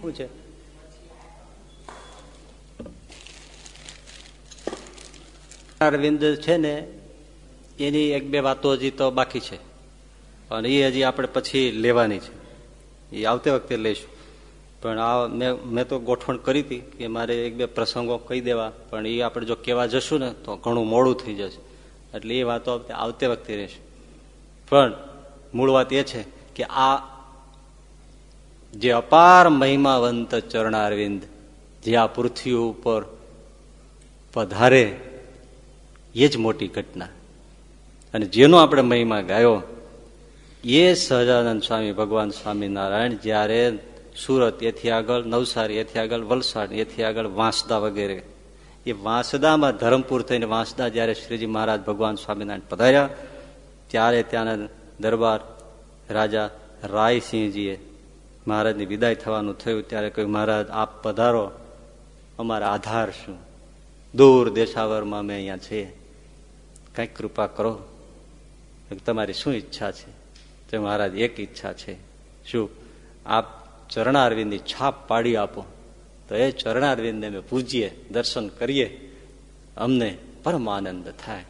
Speaker 1: શું છે? અરવિંદ છે ને, એની એક બે વાતો હજી તો બાકી છે. અને એ હજી આપણે પછી લેવાની છે. એ આવતે વખતે લઈશું. પણ આ મેં મેં તો ગોઠવણ કરી હતી કે મારે એક બે પ્રસંગો કહી દેવા. પણ એ આપણે જો કહેવા જશું ને, તો ઘણું મોડું થઈ જશે. એટલે એ વાતો આવતે વખતે રહેશે. પણ મૂળ વાત એ છે કે આ જે અપાર મહિમાવંત ચરણારવિંદ જે આ પૃથ્વી ઉપર પધારે એ જ મોટી ઘટના. અને જેનો આપણે મહિમા ગાયો, એ સહજાનંદ સ્વામી, ભગવાન સ્વામિનારાયણ જ્યારે સુરત એથી આગળ, નવસારી એથી આગળ, વલસાડ એથી આગળ વાંસદા વગેરે, એ વાંસદામાં ધરમપુર થઈને વાંસદા જ્યારે શ્રીજી મહારાજ ભગવાન સ્વામિનારાયણ પધાર્યા, ત્યારે ત્યાંના દરબાર રાજા રાયસિંહજીએ મહારાજની વિદાય થવાનું થયું, ત્યારે કહ્યું, મહારાજ, આપ પધારો. અમારા આધાર શું? દૂર દેશાવરમાં અમે અહીંયા છીએ. કંઈક કૃપા કરો. તમારી શું ઈચ્છા છે? તો મહારાજ, એક ઈચ્છા છે. શું? આપ ચરણારવિંદની છાપ પાડી આપો. તો એ ચરણારવિંદને અમે પૂજીએ, દર્શન કરીએ. અમને પરમ થાય.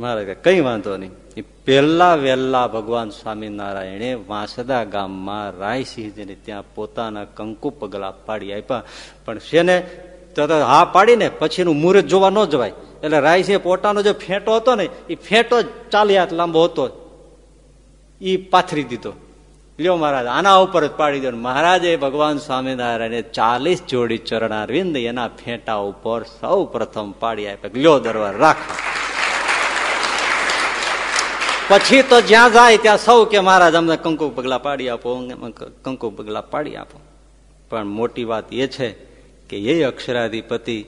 Speaker 1: મહારાજ, કઈ વાંધો નહીં. એ પહેલા વહેલા ભગવાન સ્વામિનારાયણે વાંસદા ગામમાં રાયસિંહજીને ત્યાં પોતાના કંકુ પગલા પાડી આપ્યા. પણ શેને? હા પાડીને, પછીનું મુહૂર્ત જોવા ન જવાય. એટલે રાયસિંહ પોતાનો જે ફેંટો હતો ને, એ ફેંટો ચાલી હાથ લાંબો હતો. એ પાથરી દીધો. લ્યો મહારાજ, આના ઉપર જ પાડી દો મહારાજે ભગવાન સ્વામિનારાયણે ચાલીસ જોડી ચરણારવિંદ એના ફેંટા ઉપર સૌ પ્રથમ પાડી આપ્યા. લ્યો દરબાર રાખ. પછી તો જ્યાં જાય ત્યાં સૌ કે, મહારાજ, અમને કંકુ પગલા પાડી આપો કંકુ પગલા પાડી આપો. પણ મોટી વાત એ છે કે એ અક્ષરાધિપતિ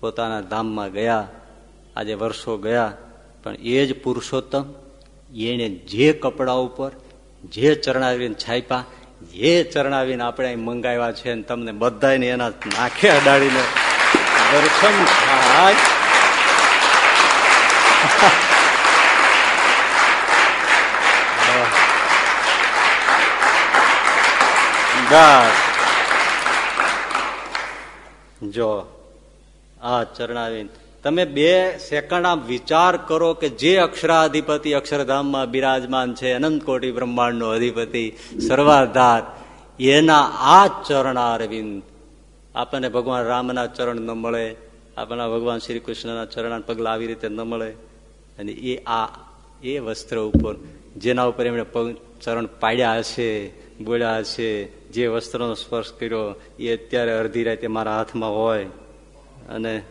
Speaker 1: પોતાના ધામમાં ગયા આજે વર્ષો ગયા, પણ એ જ પુરુષોત્તમ એને જે કપડા ઉપર, જે ચરણાવીને છાપ્યા જે ચરણાવીને આપણે મંગાવ્યા છે તમને બધાને એના નાખે અડાડીને દર્શન થાય. જો આ ચરણાવીને તમે બે સેકન્ડ આમ વિચાર કરો કે જે અક્ષરાધિપતિ અક્ષરધામમાં બિરાજમાન છે, અનંત કોટી બ્રહ્માંડનો અધિપતિ, સર્વાધાર, એના આ ચરણારવિંદ. આપણને ભગવાન રામના ચરણ ન મળે, આપણા ભગવાન શ્રી કૃષ્ણના ચરણ પગલા આવી રીતે ન મળે. અને એ આ, એ વસ્ત્ર ઉપર, જેના ઉપર એમણે ચરણ પાડ્યા હશે, બોલ્યા હશે, જે વસ્ત્રનો સ્પર્શ કર્યો, એ અત્યારે અડધી રાતે મારા હાથમાં હોય. અને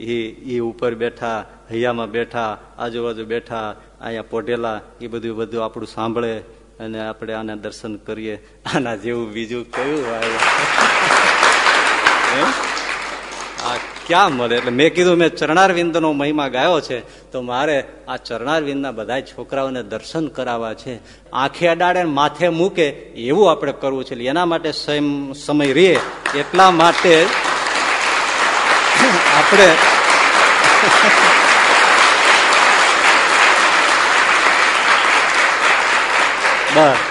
Speaker 1: એ એ ઉપર બેઠા, હૈયામાં બેઠા, આજુબાજુ બેઠા, અહીંયા પોઢેલા, એ બધું બધું આપણું સાંભળે અને આપણે આના દર્શન કરીએ. આના જેવું બીજું કયું આ ક્યાં મળે? એટલે મેં કીધું, મેં ચરણારવિંદનો મહિમા ગાયો છે, તો મારે આ ચરણારવિંદના બધા છોકરાઓને દર્શન કરાવવા છે. આંખે અડાડે માથે મૂકે, એવું આપણે કરવું છે. એના માટે સમય રે એટલા માટે આપણે બસ.